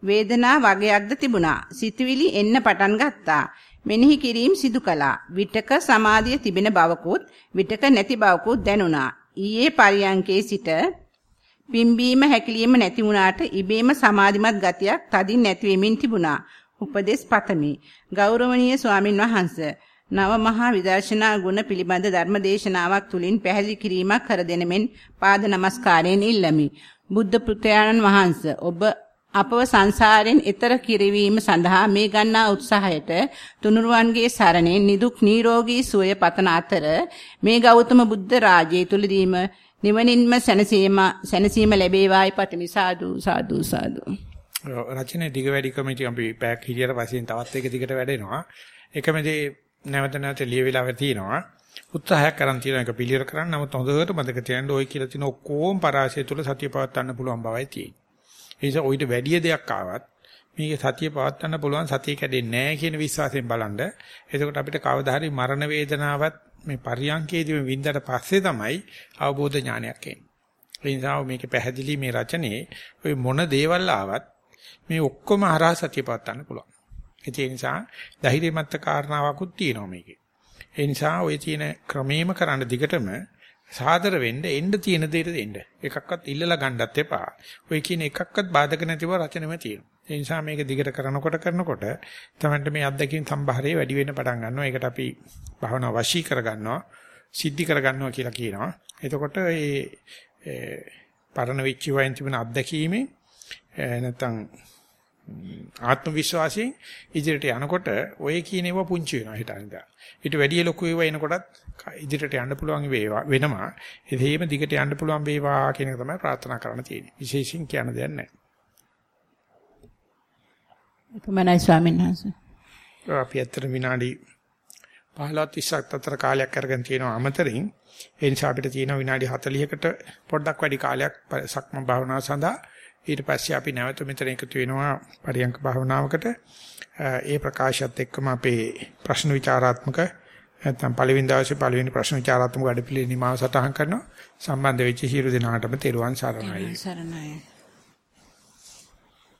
වේදනා වගයක්ද තිබුණා. සිතුවිලි එන්න පටන් ගත්තා. මෙනෙහි කිරීම සිදු කළා. විටක සමාධිය තිබෙන බවකුත් විටක නැති බවකුත් දැනුණා. ඊයේ පරියංකේ සිට පිම්බීම හැකිලිම නැති වුණාට ඉබේම සමාධිමත් ගතියක් තදින් නැති වෙමින් තිබුණා. උපදේශ පතමි. ගෞරවනීය ස්වාමින් වහන්සේ නව මහා විදර්ශනා ගුණ පිළිබඳ ධර්මදේශනාවක් තුලින් පැහැදිලි කිරීමක් කර දෙනෙමින් පාද නමස්කාරයෙන් ඉල්ලමි. බුද්ධ පුත්‍රයාණන් වහන්සේ ඔබ අපව සංසාරයෙන් එතර කිරවීම සඳහා මේ ගන්නා උත්සාහයට තුනුරුවන්ගේ සරණෙන් නිදුක් නිරෝගී සුවය පතන අතර මේ ගෞතම බුද්ධ රාජ්‍යය තුලදීම නිවනින්ම සැනසීම සැනසීම ලැබේවායි පතමි සාදු සාදු සාදු. රචනයේ දිග වැඩි කමිටි අපි පැක් හිටියට පස්සේ තවත් එක දිගට වැඩෙනවා. එකමදී නැවත නැවත ලියවිලාව තියෙනවා. උත්සාහයක් කරන් තියෙන එක පිළියෙල කරන්න. නමුත් හොඳට මතක තියාගන්න ওই කියලා තියෙන ඔක්කොම පරාසය තුල සතිය පවත්වා ගන්න පුළුවන් බවයි තියෙන්නේ. ඒ නිසා ඔయిత වැඩි දෙයක් ආවත් මේක සතිය පවත්වන්න පුළුවන් සතිය කැඩෙන්නේ නැහැ කියන විශ්වාසයෙන් බලන්න. එතකොට අපිට කවදා හරි මරණ වේදනාවත් මේ පරියන්කේදී මේ වින්දට පස්සේ තමයි අවබෝධ ඥානයක් එන්නේ. ඒ නිසා මේක පැහැදිලි මේ රචනයේ ওই මොන දේවල් ආවත් මේ ඔක්කොම හරහා සතිය පවත්වන්න පුළුවන්. ඒ නිසා ධෛර්යමත් කාරණාවකුත් තියෙනවා මේකේ. ඒ නිසා ওই තියෙන ක්‍රමේම කරන්න දිගටම සාදර වෙන්න එන්න තියෙන දෙයට දෙන්න. එකක්වත් ඉල්ලලා ගන්නත් එපා. ඔය කියන එකක්වත් බාධක නැතිව රචනෙම තියෙනවා. ඒ නිසා මේක දිගට කරනකොට කරනකොට තමයි මේ අත්දැකීම් සම්භාරය වැඩි වෙන්න පටන් ගන්නවා. ඒකට අපි භවනා වශී කරගන්නවා, සිද්ධි කරගන්නවා කියලා කියනවා. එතකොට මේ පරණ වෙච්ච වයින් තිබෙන අත්දැකීමේ නැත්තම් ආත්ම විශ්වාසයෙන් ඉදිරියට යනකොට ඔය කියන ඒවා පුංචි වෙනවා හිතන්නේ. ඊට වැඩිය ලොකු ඒවා එනකොටත් ඉදිරියට යන්න පුළුවන් වේවා වෙනවා. ඒකෙම දිගට යන්න පුළුවන් වේවා කියන එක තමයි ප්‍රාර්ථනා කරන්න තියෙන්නේ. විශේෂයෙන් කියන්න දෙයක් නැහැ. එපමණයි ස්වාමීන් වහන්සේ. අපි ඇත්තට විනාඩි 15 30ක් අතර කාලයක් අරගෙන තියෙනවා අමතරින්. ඒ නිසා අපිට තියෙනවා විනාඩි 40කට පොඩ්ඩක් වැඩි කාලයක් සක්ම භාවනාව සඳහා ඊට පස්සේ අපි නැවත මෙතන එකතු වෙනවා පරියංක භාවනාවකට. ඒ ප්‍රකාශයත් එක්කම අපේ ප්‍රශ්න විචාරාත්මක නැත්නම් පළවෙනි දවසේ පළවෙනි ප්‍රශ්න විචාරාත්මක වැඩපිළිවෙළ නිමාව සටහන් කරනවා. සම්බන්ධ වෙච්ච හිිරු දිනාටම තෙරුවන් සරණයි. සරණයි.